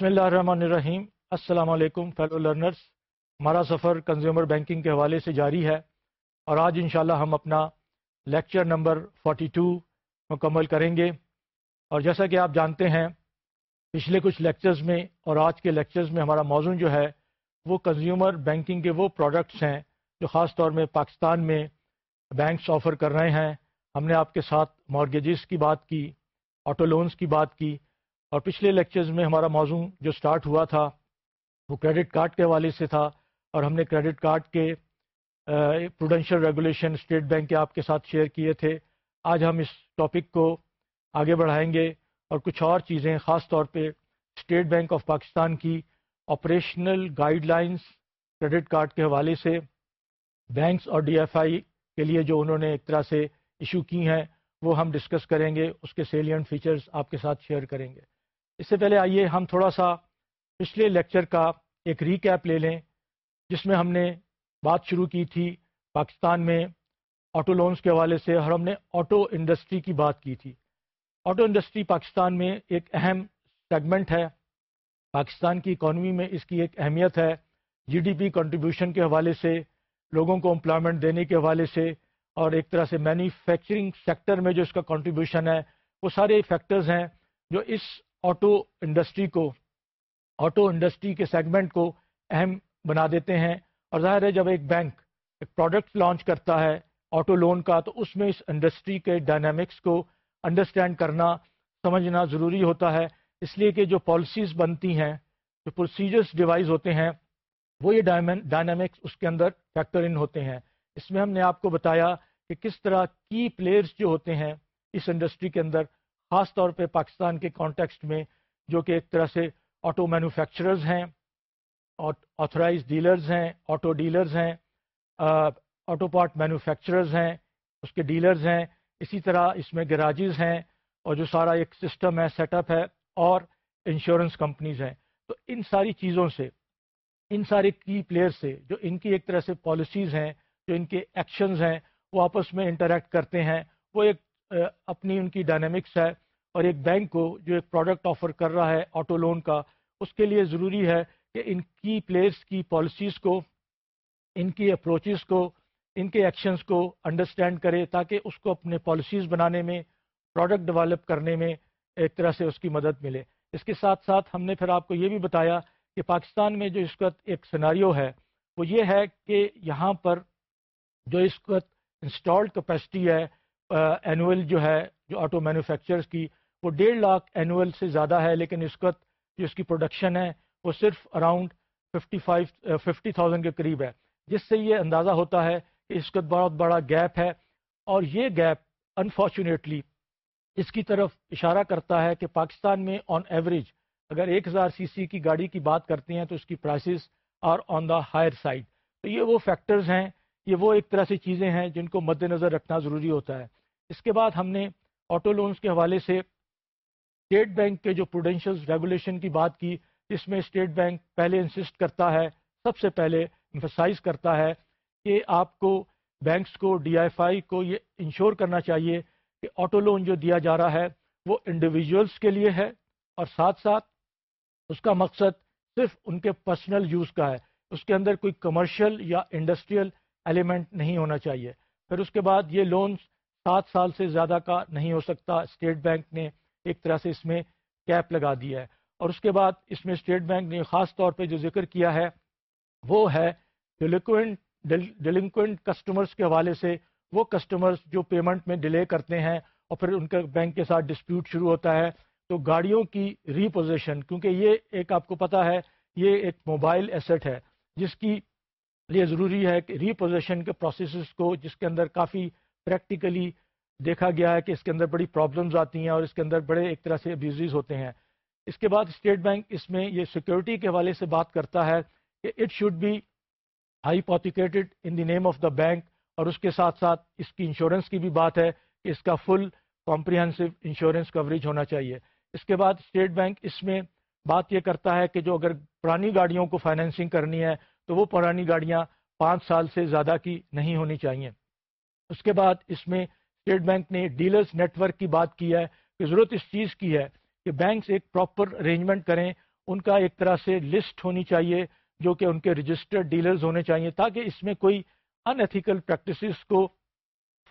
بسم اللہ الرحمن الرحیم۔ السلام علیکم فیلو لرنرز ہمارا سفر کنزیومر بینکنگ کے حوالے سے جاری ہے اور آج انشاءاللہ ہم اپنا لیکچر نمبر 42 مکمل کریں گے۔ اور جیسا کہ آپ جانتے ہیں، پچھلے کچھ لیکچرز میں اور آج کے لیکچرز میں ہمارا موضوع جو ہے، وہ کنزیومر بینکنگ کے وہ پروڈکٹس ہیں جو خاص طور میں پاکستان میں بینکس آفر کر رہے ہیں۔ ہم نے آپ کے ساتھ مارگیجز کی بات کی آٹو لونز کی بات کی اور پچھلے لیکچرز میں ہمارا موضوع جو سٹارٹ ہوا تھا، وہ کریڈٹ کارڈ کے حوالے سے تھا اور ہم نے کریڈٹ کارڈ کے پروڈینشیل ریگولیشن اسٹیٹ بینک کے آپ کے ساتھ شیئر کیے تھے۔ آج ہم اس ٹاپک کو آگے بڑھائیں گے اور کچھ اور چیزیں، خاص طور پہ اسٹیٹ بینک آف پاکستان کی operational guidelines credit card کے حوالے سے بینکس اور ڈی ایف آئی کے لیے جو انہوں نے ایک طرح سے ایشو کی ہیں، وہ ہم ڈسکس کریں گے، اس کے سیلینٹ فیچرز آپ کے ساتھ شیئر کریں گے۔ اس سے پہلے آئیے ہم تھوڑا سا پچھلے لیکچر کا ایک ریکیپ لے لیں، جس میں ہم نے بات شروع کی تھی پاکستان میں آٹو لونز کے حوالے سے اور ہم نے آٹو انڈسٹری کی بات کی تھی۔ آٹو انڈسٹری پاکستان میں ایک اہم سیگمنٹ ہے۔ پاکستان کی اکانومی میں اس کی ایک اہمیت ہے۔ جی ڈی پی کنٹریبیوشن کے حوالے سے، لوگوں کو امپلائمنٹ دینے کے حوالے سے اور ایک طرح سے مینوفیکچرنگ سیکٹر میں جو اس کا کنٹریبیوشن ہے، وہ سارے فیکٹرز ہیں جو اس آٹو انڈسٹری کو، آٹو انڈسٹری کے سیگمنٹ کو اہم بنا دیتے ہیں۔ اور ظاہر ہے، جب ایک بینک ایک پروڈکٹ لانچ کرتا ہے آٹو لون کا، تو اس میں اس انڈسٹری کے ڈائنامکس کو انڈرسٹینڈ کرنا، سمجھنا ضروری ہوتا ہے۔ اس لیے کہ جو پالیسیز بنتی ہیں، جو پروسیجرس ڈیوائز ہوتے ہیں، وہ یہ ڈائنامکس اس کے اندر فیکٹر ان ہوتے ہیں۔ اس میں ہم نے آپ کو بتایا کہ کس طرح کی پلیئرز جو ہوتے ہیں اس انڈسٹری کے اندر خاص طور پہ پاکستان کے کانٹیکسٹ میں جو کہ ایک طرح سے آٹو مینوفیکچررز ہیں آتھرائز ڈیلرز ہیں آٹو ڈیلرز ہیں آٹو پارٹ مینوفیکچررز ہیں، اس کے ڈیلرز ہیں، اسی طرح اس میں گراجز ہیں اور جو سارا ایک سسٹم ہے سیٹ اپ ہے اور انشورنس کمپنیز ہیں۔ تو ان ساری چیزوں سے، ان سارے کی پلیئر سے جو ان کی ایک طرح سے پالیسیز ہیں، جو ان کے ایکشنز ہیں، وہ آپس میں انٹریکٹ کرتے ہیں۔ وہ ایک اپنی ان کی ڈائنامکس ہے اور ایک بینک کو جو ایک پروڈکٹ آفر کر رہا ہے آٹو لون کا، اس کے لیے ضروری ہے کہ ان کی پلیئرس کی پالیسیز کو، ان کی اپروچز کو، ان کے ایکشنز کو انڈرسٹینڈ کرے تاکہ اس کو اپنے پالیسیز بنانے میں پروڈکٹ ڈیولپ کرنے میں ایک طرح سے اس کی مدد ملے۔ اس کے ساتھ ساتھ ہم نے پھر آپ کو یہ بھی بتایا کہ پاکستان میں جو اس وقت ایک سناریو ہے، وہ یہ ہے کہ یہاں پر جو اس وقت انسٹالڈ کیپیسٹی ہے اینول جو ہے، جو آٹو مینوفیکچرز کی، وہ ڈیڑھ لاکھ اینول سے زیادہ ہے، لیکن اس وقت جو اس کی پروڈکشن ہے، وہ صرف around fifty five fifty thousand کے قریب ہے۔ جس سے یہ اندازہ ہوتا ہے کہ اس وقت بہت بڑا گیپ ہے۔ اور یہ گیپ انفارچونیٹلی اس کی طرف اشارہ کرتا ہے کہ پاکستان میں آن ایوریج اگر ایک ہزار سی سی کی گاڑی کی بات کرتے ہیں تو اس کی prices are on the higher side تو یہ وہ فیکٹرز ہیں، یہ وہ ایک طرح سے چیزیں ہیں جن کو مد نظر رکھنا ضروری ہوتا ہے۔ اس کے بعد ہم نے آٹو لونز کے حوالے سے اسٹیٹ بینک کے جو پروڈینشیل ریگولیشن کی بات کی، جس میں اسٹیٹ بینک پہلے انسسٹ کرتا ہے، سب سے پہلے امفسائز کرتا ہے کہ آپ کو بینکس کو ڈی ایف آئی کو یہ انشور کرنا چاہیے کہ آٹو لون جو دیا جا رہا ہے وہ انڈیویجولس کے لیے ہے اور ساتھ ساتھ اس کا مقصد صرف ان کے پرسنل یوز کا ہے۔ اس کے اندر کوئی کمرشل یا انڈسٹریل ایلیمنٹ نہیں ہونا چاہیے۔ پھر اس کے بعد یہ لون سات سال سے زیادہ کا نہیں ہو سکتا۔ اسٹیٹ بینک نے ایک طرح سے اس میں کیپ لگا دیا ہے۔ اور اس کے بعد اس میں اسٹیٹ بینک نے خاص طور پہ جو ذکر کیا ہے، وہ ہے ڈیلیکوئنٹ ڈیلنکوئنٹ کسٹمرز کے حوالے سے۔ وہ کسٹمرز جو پیمنٹ میں ڈیلے کرتے ہیں اور پھر ان کا بینک کے ساتھ ڈسپیوٹ شروع ہوتا ہے۔ تو گاڑیوں کی ریپوزیشن کیونکہ یہ ایک آپ کو پتا ہے، یہ ایک موبائل ایسٹ ہے۔ جس کی لیے ضروری ہے کہ ریپوزیشن کے پروسیسز کو، جس کے اندر کافی پریکٹیکلی دیکھا گیا ہے کہ اس کے اندر بڑی پرابلمز آتی ہیں اور اس کے اندر بڑے ایک طرح سے ابیوزز ہوتے ہیں۔ اس کے بعد اسٹیٹ بینک اس میں یہ سیکورٹی کے حوالے سے بات کرتا ہے کہ it should be hypothecated in the name of the bank اور اس کے ساتھ ساتھ اس کی انشورنس کی بھی بات ہے کہ اس کا فل کمپریہنسو انشورنس کوریج ہونا چاہیے۔ اس کے بعد اسٹیٹ بینک اس میں بات یہ کرتا ہے کہ جو اگر پرانی گاڑیوں کو فائنینسنگ کرنی ہے تو وہ پرانی گاڑیاں پانچ سال سے زیادہ کی نہیں ہونی چاہیے۔ اس کے بعد اس میں اسٹیٹ بینک نے ڈیلرز نیٹ ورک کی بات کی ہے کہ ضرورت اس چیز کی ہے کہ بینکس ایک پراپر ارینجمنٹ کریں، ان کا ایک طرح سے لسٹ ہونی چاہیے جو کہ ان کے رجسٹرڈ ڈیلرز ہونے چاہیے تاکہ اس میں کوئی ان ایتھیکل پریکٹسز کو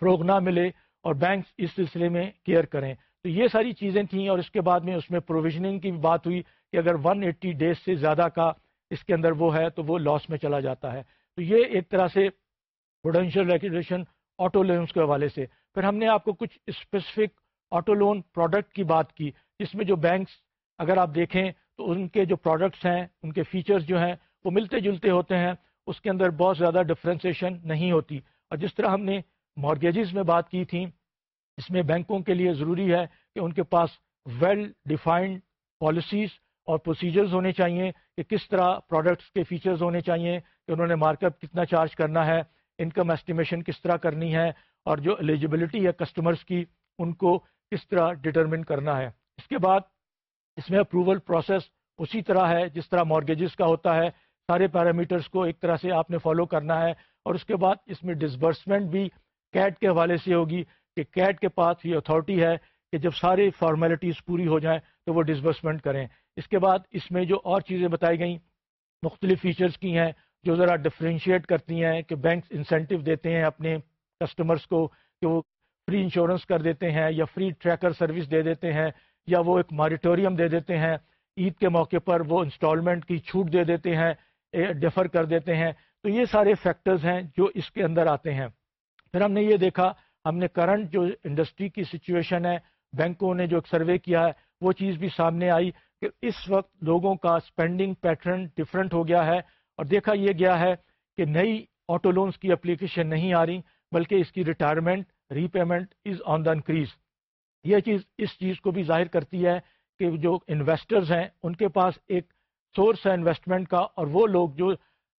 فروغ نہ ملے اور بینکس اس سلسلے میں کیئر کریں۔ تو یہ ساری چیزیں تھیں اور اس کے بعد میں اس میں پروویژننگ کی بات ہوئی کہ اگر ون ایٹی ڈیز سے زیادہ کا اس کے اندر وہ ہے تو وہ لاس میں چلا جاتا ہے۔ تو یہ ایک طرح سے پروڈینشیل ریگولیشن آٹو لونس کے حوالے سے۔ پھر ہم نے آپ کو کچھ اسپیسیفک آٹو لون پروڈکٹ کی بات کی، جس میں جو بینکس اگر آپ دیکھیں تو ان کے جو پروڈکٹس ہیں، ان کے فیچرز جو ہیں، وہ ملتے جلتے ہوتے ہیں، اس کے اندر بہت زیادہ ڈفرینسیشن نہیں ہوتی۔ اور جس طرح ہم نے مارگیجز میں بات کی تھی، اس میں بینکوں کے لیے ضروری ہے کہ ان کے پاس ویل ڈیفائنڈ پالیسیز اور پروسیجرز ہونے چاہیے کہ کس طرح پروڈکٹس کے فیچرز ہونے چاہیے کہ انہوں نے مارک اپ کتنا چارج کرنا ہے۔ انکم ایسٹیمیشن کس طرح کرنی ہے اور جو ایلیجبلٹی ہے کسٹمرز کی ان کو کس طرح ڈٹرمن کرنا ہے۔ اس کے بعد اس میں اپروول پروسیس اسی طرح ہے جس طرح مارگیجز کا ہوتا ہے۔ سارے پیرامیٹرز کو ایک طرح سے آپ نے فالو کرنا ہے اور اس کے بعد اس میں ڈسبرسمنٹ بھی کیٹ کے حوالے سے ہوگی کہ کیٹ کے پاس یہ اتھارٹی ہے کہ جب ساری فارمیلٹیز پوری ہو جائیں تو وہ ڈسبرسمنٹ کریں۔ اس کے بعد اس میں جو اور چیزیں بتائی گئیں، مختلف فیچرز کی ہیں۔ جو ذرا ڈفرینشیٹ کرتی ہیں کہ بینکس انسینٹو دیتے ہیں اپنے کسٹمرز کو کہ وہ فری انشورنس کر دیتے ہیں یا فری ٹریکر سروس دے دیتے ہیں یا وہ ایک ماریٹوریم دے دیتے ہیں، عید کے موقع پر وہ انسٹالمنٹ کی چھوٹ دے دیتے ہیں ڈیفر کر دیتے ہیں۔ تو یہ سارے فیکٹرز ہیں جو اس کے اندر آتے ہیں۔ پھر ہم نے یہ دیکھا، ہم نے کرنٹ جو انڈسٹری کی سچویشن ہے، بینکوں نے جو ایک سروے کیا ہے، وہ چیز بھی سامنے آئی کہ اس وقت لوگوں کا اسپینڈنگ پیٹرن ڈفرینٹ ہو گیا ہے۔ اور دیکھا یہ گیا ہے کہ نئی آٹو لونس کی اپلیکیشن نہیں آ رہی، بلکہ اس کی retirement repayment is on the increase یہ چیز اس چیز کو بھی ظاہر کرتی ہے کہ جو انویسٹرز ہیں، ان کے پاس ایک سورس ہے انویسٹمنٹ کا، اور وہ لوگ جو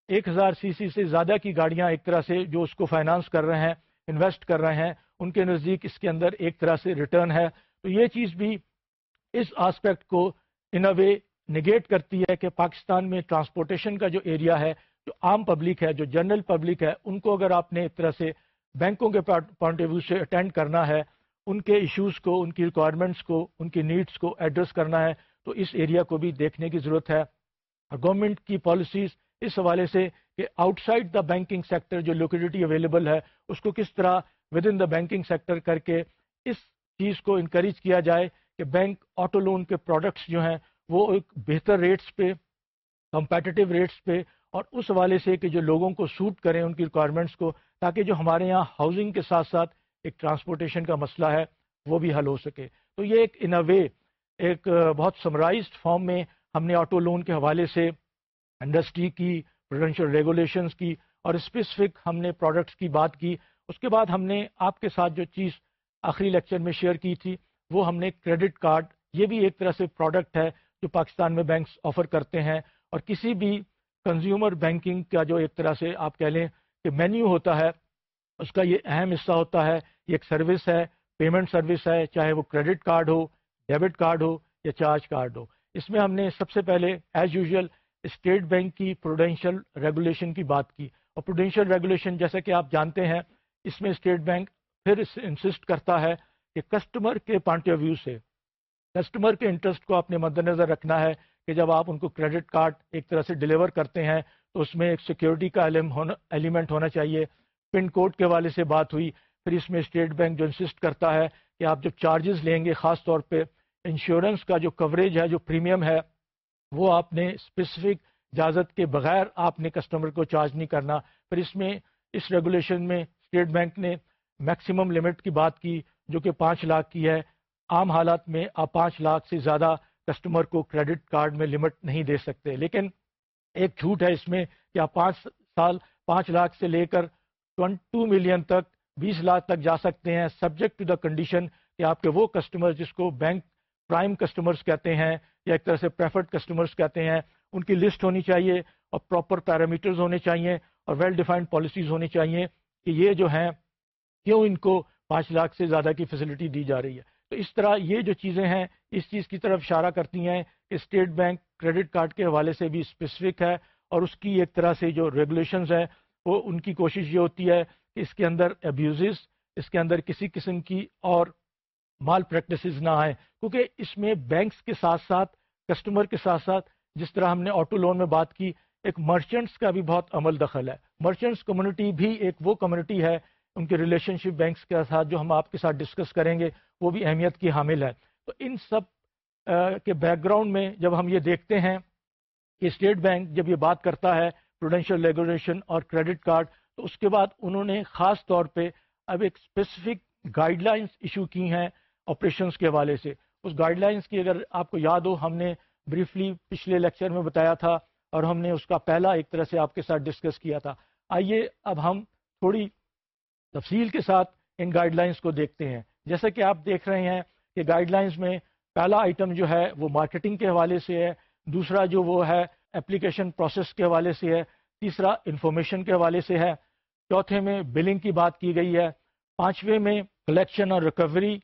ایک ہزار سی سی سے زیادہ کی گاڑیاں ایک طرح سے جو اس کو فائنانس کر رہے ہیں انویسٹ کر رہے ہیں، ان کے نزدیک اس کے اندر ایک طرح سے ریٹرن ہے. تو یہ چیز بھی اس آسپیکٹ کو ان اے وے نگیٹ کرتی ہے کہ پاکستان میں ٹرانسپورٹیشن کا جو ایریا ہے، جو عام پبلک ہے، جو جنرل پبلک ہے، ان کو اگر آپ نے ایک طرح سے بینکوں کے پوائنٹ آف ویو سے اٹینڈ کرنا ہے، ان کے ایشوز کو، ان کی ریکوائرمنٹس کو، ان کی نیڈس کو ایڈریس کرنا ہے، تو اس ایریا کو بھی دیکھنے کی ضرورت ہے۔ اور گورنمنٹ کی پالیسیز اس حوالے سے کہ outside the banking sector جو لوکیلٹی اویلیبل ہے، اس کو کس طرح within the banking sector کر کے اس چیز کو انکریج کیا جائے کہ بینک آٹو لون کے پروڈکٹس جو ہیں وہ ایک بہتر ریٹس پہ کمپیٹیو ریٹس پہ اور اس حوالے سے کہ جو لوگوں کو سوٹ کریں ان کی ریکوائرمنٹس کو تاکہ جو ہمارے یہاں ہاؤزنگ کے ساتھ ساتھ ایک ٹرانسپورٹیشن کا مسئلہ ہے، وہ بھی حل ہو سکے۔ تو یہ ایک ان اے وے ایک بہت سمرائزڈ فارم میں ہم نے آٹو لون کے حوالے سے انڈسٹری کی پروڈینشیل ریگولیشنس کی اور اسپیسیفک ہم نے پروڈکٹس کی بات کی۔ اس کے بعد ہم نے آپ کے ساتھ جو چیز آخری لیکچر میں شیئر کی تھی، وہ ہم نے کریڈٹ کارڈ یہ بھی ایک طرح سے پروڈکٹ ہے۔ جو پاکستان میں بینکس آفر کرتے ہیں اور کسی بھی کنزیومر بینکنگ کا جو ایک طرح سے آپ کہہ لیں کہ مینیو ہوتا ہے، اس کا یہ اہم حصہ ہوتا ہے۔ یہ ایک سروس ہے پیمنٹ سروس ہے، چاہے وہ کریڈٹ کارڈ ہو ڈیبٹ کارڈ ہو یا چارج کارڈ ہو۔ اس میں ہم نے سب سے پہلے ایز یوزول اسٹیٹ بینک کی پروڈینشیل ریگولیشن کی بات کی۔ اور پروڈینشیل ریگولیشن جیسا کہ آپ جانتے ہیں، اس میں اسٹیٹ بینک پھر انسسٹ کرتا ہے کہ کسٹمر کے پوائنٹ آف ویو سے کسٹمر کے انٹرسٹ کو اپنے مد نظر رکھنا ہے کہ جب آپ ان کو کریڈٹ کارڈ ایک طرح سے ڈلیور کرتے ہیں تو اس میں ایک سیکیورٹی کا ایلیمنٹ ہونا چاہیے۔ پن کوڈ کے والے سے بات ہوئی، پھر اس میں اسٹیٹ بینک جو انسسٹ کرتا ہے کہ آپ جب چارجز لیں گے، خاص طور پہ انشورنس کا جو کوریج ہے، جو پریمیم ہے، وہ آپ نے اسپیسیفک اجازت کے بغیر آپ نے کسٹمر کو چارج نہیں کرنا۔ پھر اس میں اس ریگولیشن میں اسٹیٹ بینک نے میکسیمم لمٹ کی بات کی، جو کہ پانچ لاکھ کی ہے۔ عام حالات میں آپ پانچ لاکھ سے زیادہ کسٹمر کو کریڈٹ کارڈ میں لمٹ نہیں دے سکتے۔ لیکن ایک جھوٹ ہے اس میں کہ آپ پانچ سال، پانچ لاکھ سے لے کر ٹو ملین تک، بیس لاکھ تک جا سکتے ہیں۔ سبجیکٹ ٹو دا کنڈیشن کہ آپ کے وہ کسٹمر جس کو بینک پرائم کسٹمرز کہتے ہیں یا ایک طرح سے پریفرڈ کسٹمرز کہتے ہیں، ان کی لسٹ ہونی چاہیے اور پراپر پیرامیٹرز ہونے چاہیے اور ویل ڈیفائنڈ پالیسیز ہونی چاہیے کہ یہ جو ہیں، کیوں ان کو پانچ لاکھ سے زیادہ کی فیسلٹی دی جا رہی ہے۔ تو اس طرح یہ جو چیزیں ہیں، اس چیز کی طرف اشارہ کرتی ہیں کہ اسٹیٹ بینک کریڈٹ کارڈ کے حوالے سے بھی اسپیسیفک ہے اور اس کی ایک طرح سے جو ریگولیشنز ہیں، وہ ان کی کوشش یہ ہوتی ہے کہ اس کے اندر ابیوزز اس کے اندر کسی قسم کی اور مال پریکٹسز نہ آئیں۔ کیونکہ اس میں بینکس کے ساتھ ساتھ کسٹمر کے ساتھ ساتھ، جس طرح ہم نے آٹو لون میں بات کی، ایک مرچنٹس کا بھی بہت عمل دخل ہے۔ مرچنٹس کمیونٹی بھی ایک وہ کمیونٹی ہے ان کے ریلیشن شپ بینکس کے ساتھ جو ہم آپ کے ساتھ ڈسکس کریں گے، وہ بھی اہمیت کی حامل ہے۔ تو ان سب کے بیک گراؤنڈ میں جب ہم یہ دیکھتے ہیں کہ اسٹیٹ بینک جب یہ بات کرتا ہے پروڈینشیل ریگولیشن اور کریڈٹ کارڈ تو اس کے بعد انہوں نے خاص طور پہ اب ایک اسپیسیفک گائیڈ لائنس ایشو کی ہیں آپریشنس کے حوالے سے۔ اس گائیڈ لائنس کی اگر آپ کو یاد ہو، ہم نے بریفلی پچھلے لیکچر میں بتایا تھا اور ہم نے اس کا پہلا ایک طرح سے آپ کے ساتھ ڈسکس کیا تھا۔ آئیے اب ہم تھوڑی تفصیل کے ساتھ ان گائیڈ لائنس کو دیکھتے ہیں۔ جیسا کہ آپ دیکھ رہے ہیں کہ گائیڈ لائنس میں پہلا آئٹم جو ہے وہ مارکیٹنگ کے حوالے سے ہے، دوسرا جو وہ ہے اپلیکیشن پروسیس کے حوالے سے ہے، تیسرا انفارمیشن کے حوالے سے ہے۔ چوتھے میں بلنگ کی بات کی گئی ہے۔ پانچویں میں کلیکشن اور ریکوری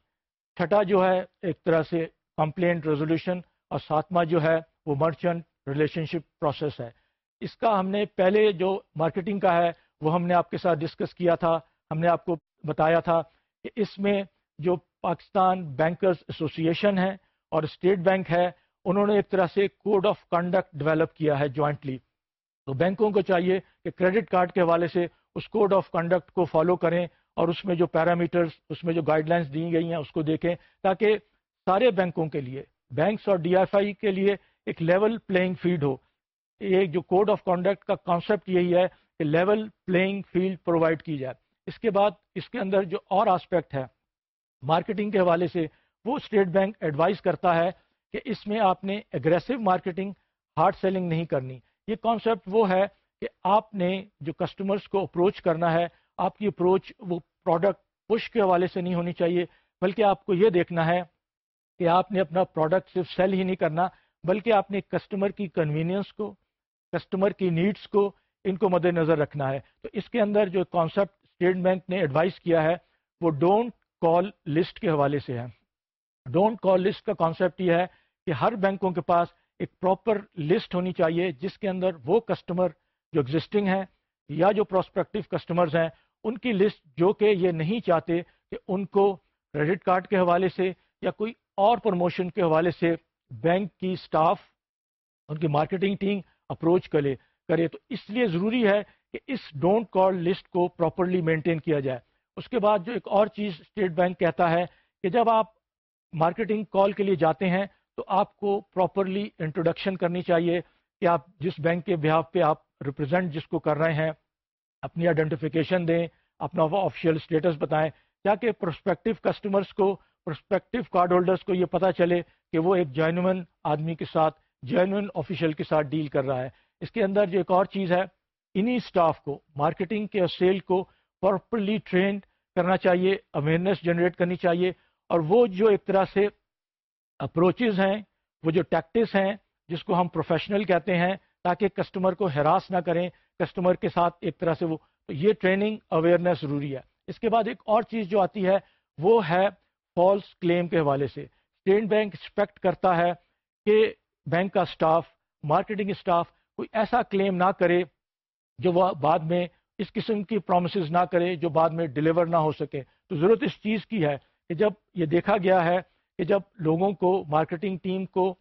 چھٹا جو ہے ایک طرح سے کمپلینٹ ریزولوشن اور ساتواں جو ہے وہ مرچنٹ ریلیشن شپ پروسیس ہے۔ اس کا ہم نے پہلے جو مارکیٹنگ کا ہے وہ ہم نے آپ کے ساتھ ڈسکس کیا تھا۔ ہم نے آپ کو بتایا تھا کہ اس میں جو پاکستان بینکرز ایسوسیشن ہے اور اسٹیٹ بینک ہے، انہوں نے ایک طرح سے کوڈ آف کنڈکٹ ڈیولپ کیا ہے جوائنٹلی۔ تو بینکوں کو چاہیے کہ کریڈٹ کارڈ کے حوالے سے اس کوڈ آف کنڈکٹ کو فالو کریں اور اس میں جو پیرامیٹرز، اس میں جو گائیڈ لائنس دی گئی ہیں، اس کو دیکھیں تاکہ سارے بینکوں کے لیے، بینکس اور ڈی ایف آئی کے لیے ایک لیول پلینگ فیلڈ ہو۔ یہ جو کوڈ آف کنڈکٹ کا کانسیپٹ یہی ہے کہ لیول پلینگ فیلڈ پرووائڈ کی جائے۔ اس کے بعد اس کے اندر جو اور آسپیکٹ ہے مارکیٹنگ کے حوالے سے، وہ اسٹیٹ بینک ایڈوائز کرتا ہے کہ اس میں آپ نے اگریسو مارکیٹنگ ہارڈ سیلنگ نہیں کرنی۔ یہ کانسیپٹ وہ ہے کہ آپ نے جو کسٹمرز کو اپروچ کرنا ہے، آپ کی اپروچ وہ پروڈکٹ پش کے حوالے سے نہیں ہونی چاہیے، بلکہ آپ کو یہ دیکھنا ہے کہ آپ نے اپنا پروڈکٹ صرف سیل ہی نہیں کرنا، بلکہ آپ نے کسٹمر کی کنوینئنس کو کسٹمر کی نیڈس کو ان کو مد نظر رکھنا ہے۔ تو اس کے اندر جو کانسیپٹ اسٹیٹ بینک نے ایڈوائز کیا ہے، وہ ڈونٹ کال لسٹ کے حوالے سے ہے۔ ڈونٹ کال لسٹ کا کانسیپٹ یہ ہے کہ ہر بینکوں کے پاس ایک پراپر لسٹ ہونی چاہیے، جس کے اندر وہ کسٹمر جو ایگزسٹنگ ہیں یا جو پروسپیکٹو کسٹمرز ہیں، ان کی لسٹ جو کہ یہ نہیں چاہتے کہ ان کو کریڈٹ کارڈ کے حوالے سے یا کوئی اور پروموشن کے حوالے سے بینک کی سٹاف ان کی مارکیٹنگ ٹیم اپروچ کرے کرے۔ تو اس لیے ضروری ہے کہ اس ڈونٹ کال لسٹ کو پراپرلی مینٹین کیا جائے۔ اس کے بعد جو ایک اور چیز اسٹیٹ بینک کہتا ہے کہ جب آپ مارکیٹنگ کال کے لیے جاتے ہیں تو آپ کو پراپرلی انٹروڈکشن کرنی چاہیے کہ آپ جس بینک کے بیہاف پہ آپ ریپرزینٹ جس کو کر رہے ہیں، اپنی آئیڈینٹیفیکیشن دیں، اپنا آفیشیل اسٹیٹس بتائیں، تاکہ پروسپیکٹو کسٹمرس کو پروسپیکٹو کارڈ ہولڈرس کو یہ پتا چلے کہ وہ ایک جینوئن آدمی کے ساتھ جینوئن آفیشیل کے ساتھ ڈیل کر رہا ہے۔ اس کے اندر جو ایک اور چیز ہے انہی اسٹاف کو مارکیٹنگ کے سیل کو پراپرلی ٹرینڈ کرنا چاہیے اویئرنیس جنریٹ کرنی چاہیے اور وہ جو ایک طرح سے اپروچز ہیں، وہ جو ٹیکٹس ہیں، جس کو ہم پروفیشنل کہتے ہیں، تاکہ کسٹمر کو ہراس نہ کریں کسٹمر کے ساتھ ایک طرح سے وہ، تو یہ ٹریننگ اویئرنیس ضروری ہے۔ اس کے بعد ایک اور چیز جو آتی ہے، وہ ہے فالس کلیم کے حوالے سے۔ اسٹیٹ بینک ایکسپیکٹ کرتا ہے کہ بینک کا اسٹاف مارکیٹنگ اسٹاف کوئی ایسا کلیم نہ کرے جو وہ بعد میں اس قسم کی پرومسز نہ کرے، جو بعد میں ڈلیور نہ ہو سکے۔ تو ضرورت اس چیز کی ہے کہ جب یہ دیکھا گیا ہے کہ جب لوگوں کو مارکیٹنگ ٹیم کو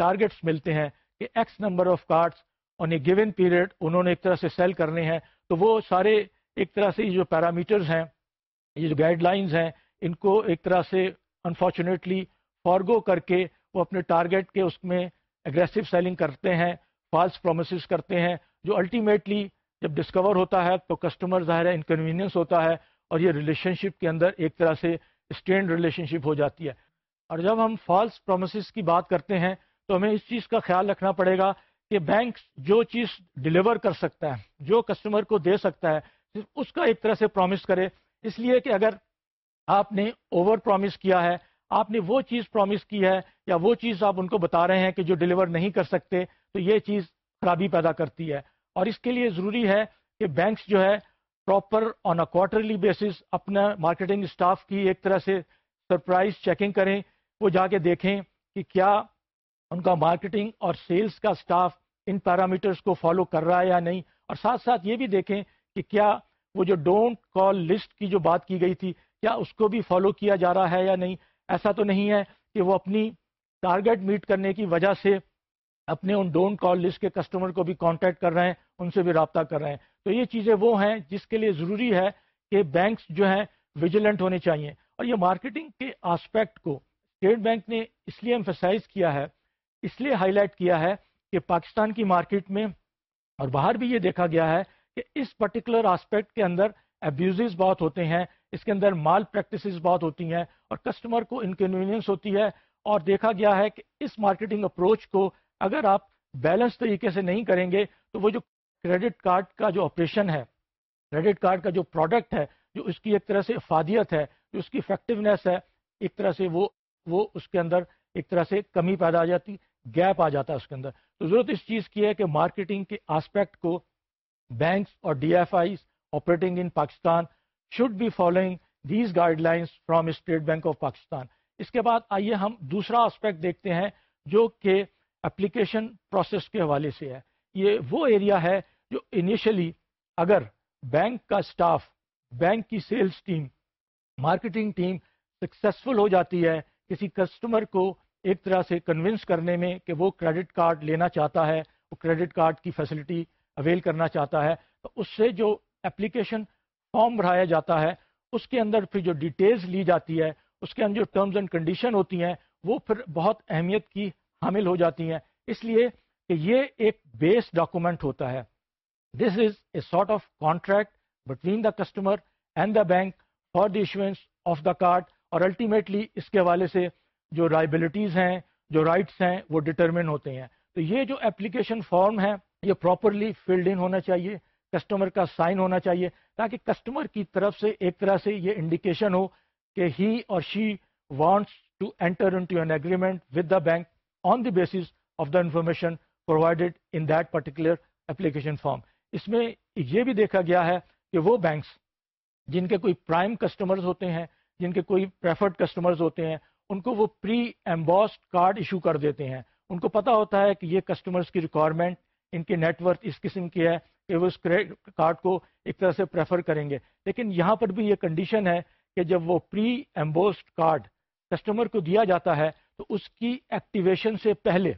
ٹارگیٹس ملتے ہیں کہ X number of cards on a given period انہوں نے ایک طرح سے سیل کرنے ہیں، تو وہ سارے ایک طرح سے یہ جو پیرامیٹرز ہیں، یہ جو گائیڈ لائنز ہیں، ان کو ایک طرح سے انفارچونیٹلی فارگو کر کے وہ اپنے ٹارگیٹ کے اس میں اگریسو سیلنگ کرتے ہیں فالس پرومسز کرتے ہیں، جو الٹیمیٹلی جب ڈسکور ہوتا ہے تو کسٹمر ظاہر ہے انکنوینئنس ہوتا ہے اور یہ ریلیشن شپ کے اندر ایک طرح سے اسٹینڈ ریلیشن شپ ہو جاتی ہے۔ اور جب ہم فالس پرومسز کی بات کرتے ہیں تو ہمیں اس چیز کا خیال رکھنا پڑے گا کہ بینک جو چیز ڈلیور کر سکتا ہے، جو کسٹمر کو دے سکتا ہے اس کا ایک طرح سے پرومس کرے۔ اس لیے کہ اگر آپ نے اوور پرومس کیا ہے، آپ نے وہ چیز پرومس کی ہے یا وہ چیز آپ ان کو بتا رہے ہیں کہ جو ڈلیور نہیں کر سکتے، تو یہ چیز خرابی پیدا کرتی ہے۔ اور اس کے لیے ضروری ہے کہ بینکس جو ہے proper on a quarterly basis اپنا مارکیٹنگ اسٹاف کی ایک طرح سے سرپرائز چیکنگ کریں، وہ جا کے دیکھیں کہ کیا ان کا مارکیٹنگ اور سیلز کا اسٹاف ان پیرامیٹرز کو فالو کر رہا ہے یا نہیں۔ اور ساتھ ساتھ یہ بھی دیکھیں کہ کیا وہ جو ڈونٹ کال لسٹ کی جو بات کی گئی تھی، کیا اس کو بھی فالو کیا جا رہا ہے یا نہیں؟ ایسا تو نہیں ہے کہ وہ اپنی ٹارگیٹ میٹ کرنے کی وجہ سے اپنے ان ڈونٹ کال لسٹ کے کسٹمر کو بھی کانٹیکٹ کر رہے ہیں، ان سے بھی رابطہ کر رہے ہیں۔ تو یہ چیزیں وہ ہیں جس کے لیے ضروری ہے کہ بینکس جو ہیں ویجیلنٹ ہونے چاہیے۔ اور یہ مارکیٹنگ کے آسپیکٹ کو اسٹیٹ بینک نے اس لیے ایمفسائز کیا ہے، اس لیے ہائی لائٹ کیا ہے کہ پاکستان کی مارکیٹ میں اور باہر بھی یہ دیکھا گیا ہے کہ اس پرٹیکولر آسپیکٹ کے اندر ابیوزز بہت ہوتے ہیں، اس کے اندر مال پریکٹسز بہت ہوتی ہیں اور کسٹمر کو انکنوینئنس ہوتی ہے۔ اور دیکھا گیا ہے کہ اس مارکیٹنگ اپروچ کو اگر آپ بیلنس طریقے سے نہیں کریں گے تو وہ جو کریڈٹ کارڈ کا جو آپریشن ہے، کریڈٹ کارڈ کا جو پروڈکٹ ہے، جو اس کی ایک طرح سے افادیت ہے، جو اس کی افیکٹونیس ہے، ایک طرح سے وہ وہ اس کے اندر ایک طرح سے کمی پیدا آ جاتی گیپ آ جاتا ہے اس کے اندر۔ تو ضرورت اس چیز کی ہے کہ مارکیٹنگ کے آسپیکٹ کو بینکس اور DFIs operating in Pakistan should be following these guidelines from State Bank of Pakistan اس کے بعد آئیے ہم دوسرا آسپیکٹ دیکھتے ہیں، جو کہ اپلیکیشن پروسیس کے حوالے سے ہے۔ یہ وہ ایریا ہے جو انیشلی اگر بینک کا سٹاف بینک کی sales team marketing team successful ہو جاتی ہے، کسی کسٹمر کو ایک طرح سے کنونس کرنے میں کہ وہ کریڈٹ کارڈ لینا چاہتا ہے، وہ کریڈٹ کارڈ کی فیسلٹی اویل کرنا چاہتا ہے، تو اس سے جو اپلیکیشن فارم بڑھایا جاتا ہے، اس کے اندر پھر جو ڈیٹیلز لی جاتی ہے، اس کے اندر جو ٹرمز اینڈ کنڈیشن ہوتی ہیں، وہ پھر بہت اہمیت کی حامل ہو جاتی ہیں۔ اس لیے کہ یہ ایک بیس ڈاکومنٹ ہوتا ہے۔ This is a sort of contract between the customer and the bank for the issuance of the card اور الٹیمیٹلی اس کے حوالے سے جو رائبلٹیز ہیں، جو رائٹس ہیں، وہ ڈٹرمن ہوتے ہیں۔ تو یہ جو اپلیکیشن فارم ہے یہ پراپرلی فلڈ ان ہونا چاہیے۔ کسٹمر کا سائن ہونا چاہیے تاکہ کسٹمر کی طرف سے ایک طرح سے یہ انڈیکیشن ہو کہ ہی اور she wants to enter into an agreement with the bank on the basis of the information provided in that particular application form اس میں یہ بھی دیکھا گیا ہے کہ وہ بینکس جن کے کوئی پرائم کسٹمرز ہوتے ہیں، جن کے کوئی پریفرڈ کسٹمرز ہوتے ہیں، ان کو وہ پری ایمبوسڈ کارڈ ایشو کر دیتے ہیں۔ ان کو پتا ہوتا ہے کہ یہ کسٹمرز کی ریکوائرمنٹ ان کے نیٹ ورتھ اس قسم کی ہے کہ وہ اس کریڈٹ کارڈ کو ایک طرح سے پریفر کریں گے۔ لیکن یہاں پر بھی یہ کنڈیشن ہے کہ جب وہ پری ایمبوسڈ کارڈ کسٹمر کو دیا جاتا ہے تو اس کی ایکٹیویشن سے پہلے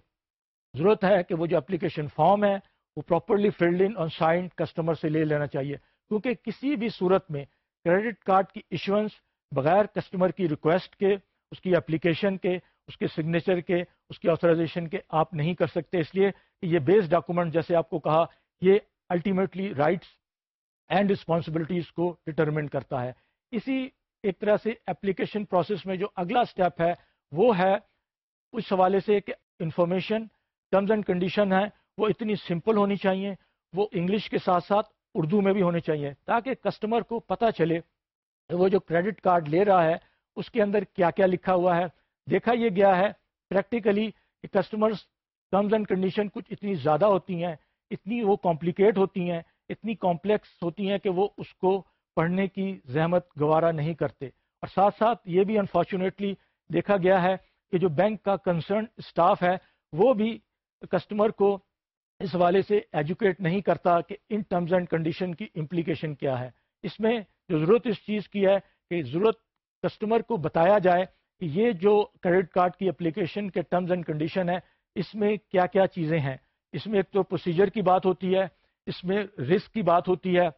ضرورت ہے کہ وہ جو اپلیکیشن فارم ہے، وہ پراپرلی فلڈ ان اور سائن کسٹمر سے لے لینا چاہیے۔ کیونکہ کسی بھی صورت میں کریڈٹ کارڈ کی ایشوئنس بغیر کسٹمر کی ریکویسٹ کے، اس کی اپلیکیشن کے، اس کے سگنیچر کے، اس کی آتھرائزیشن کے آپ نہیں کر سکتے۔ اس لیے کہ یہ بیس ڈاکومنٹ جیسے آپ کو کہا، یہ الٹیمیٹلی رائٹس اینڈ رسپانسبلٹیز کو ڈٹرمن کرتا ہے۔ اسی ایک طرح سے اپلیکیشن پروسیس میں جو اگلا اسٹیپ ہے، وہ ہے اس حوالے سے کہ انفارمیشن ٹرمز اینڈ کنڈیشن ہے وہ اتنی سمپل ہونی چاہیے، وہ انگلش کے ساتھ ساتھ اردو میں بھی ہونے چاہیے، تاکہ کسٹمر کو پتہ چلے وہ جو کریڈٹ کارڈ لے رہا ہے، اس کے اندر کیا کیا لکھا ہوا ہے۔ دیکھا یہ گیا ہے پریکٹیکلی کہ کسٹمرز ٹرمز اینڈ کنڈیشن کچھ اتنی زیادہ ہوتی ہیں، اتنی وہ کمپلیکیٹ ہوتی ہیں، اتنی کمپلیکس ہوتی ہیں کہ وہ اس کو پڑھنے کی زحمت گوارا نہیں کرتے۔ اور ساتھ ساتھ یہ بھی انفارچونیٹلی دیکھا گیا ہے کہ جو بینک کا کنسرن اسٹاف ہے، وہ بھی کسٹمر کو اس حوالے سے ایجوکیٹ نہیں کرتا کہ ان ٹرمز اینڈ کنڈیشن کی امپلیکیشن کیا ہے۔ اس میں جو ضرورت اس چیز کی ہے کہ ضرورت کسٹمر کو بتایا جائے کہ یہ جو کریڈٹ کارڈ کی اپلیکیشن کے ٹرمز اینڈ کنڈیشن ہے، اس میں کیا کیا چیزیں ہیں۔ اس میں ایک تو پروسیجر کی بات ہوتی ہے، اس میں رسک کی بات ہوتی ہے،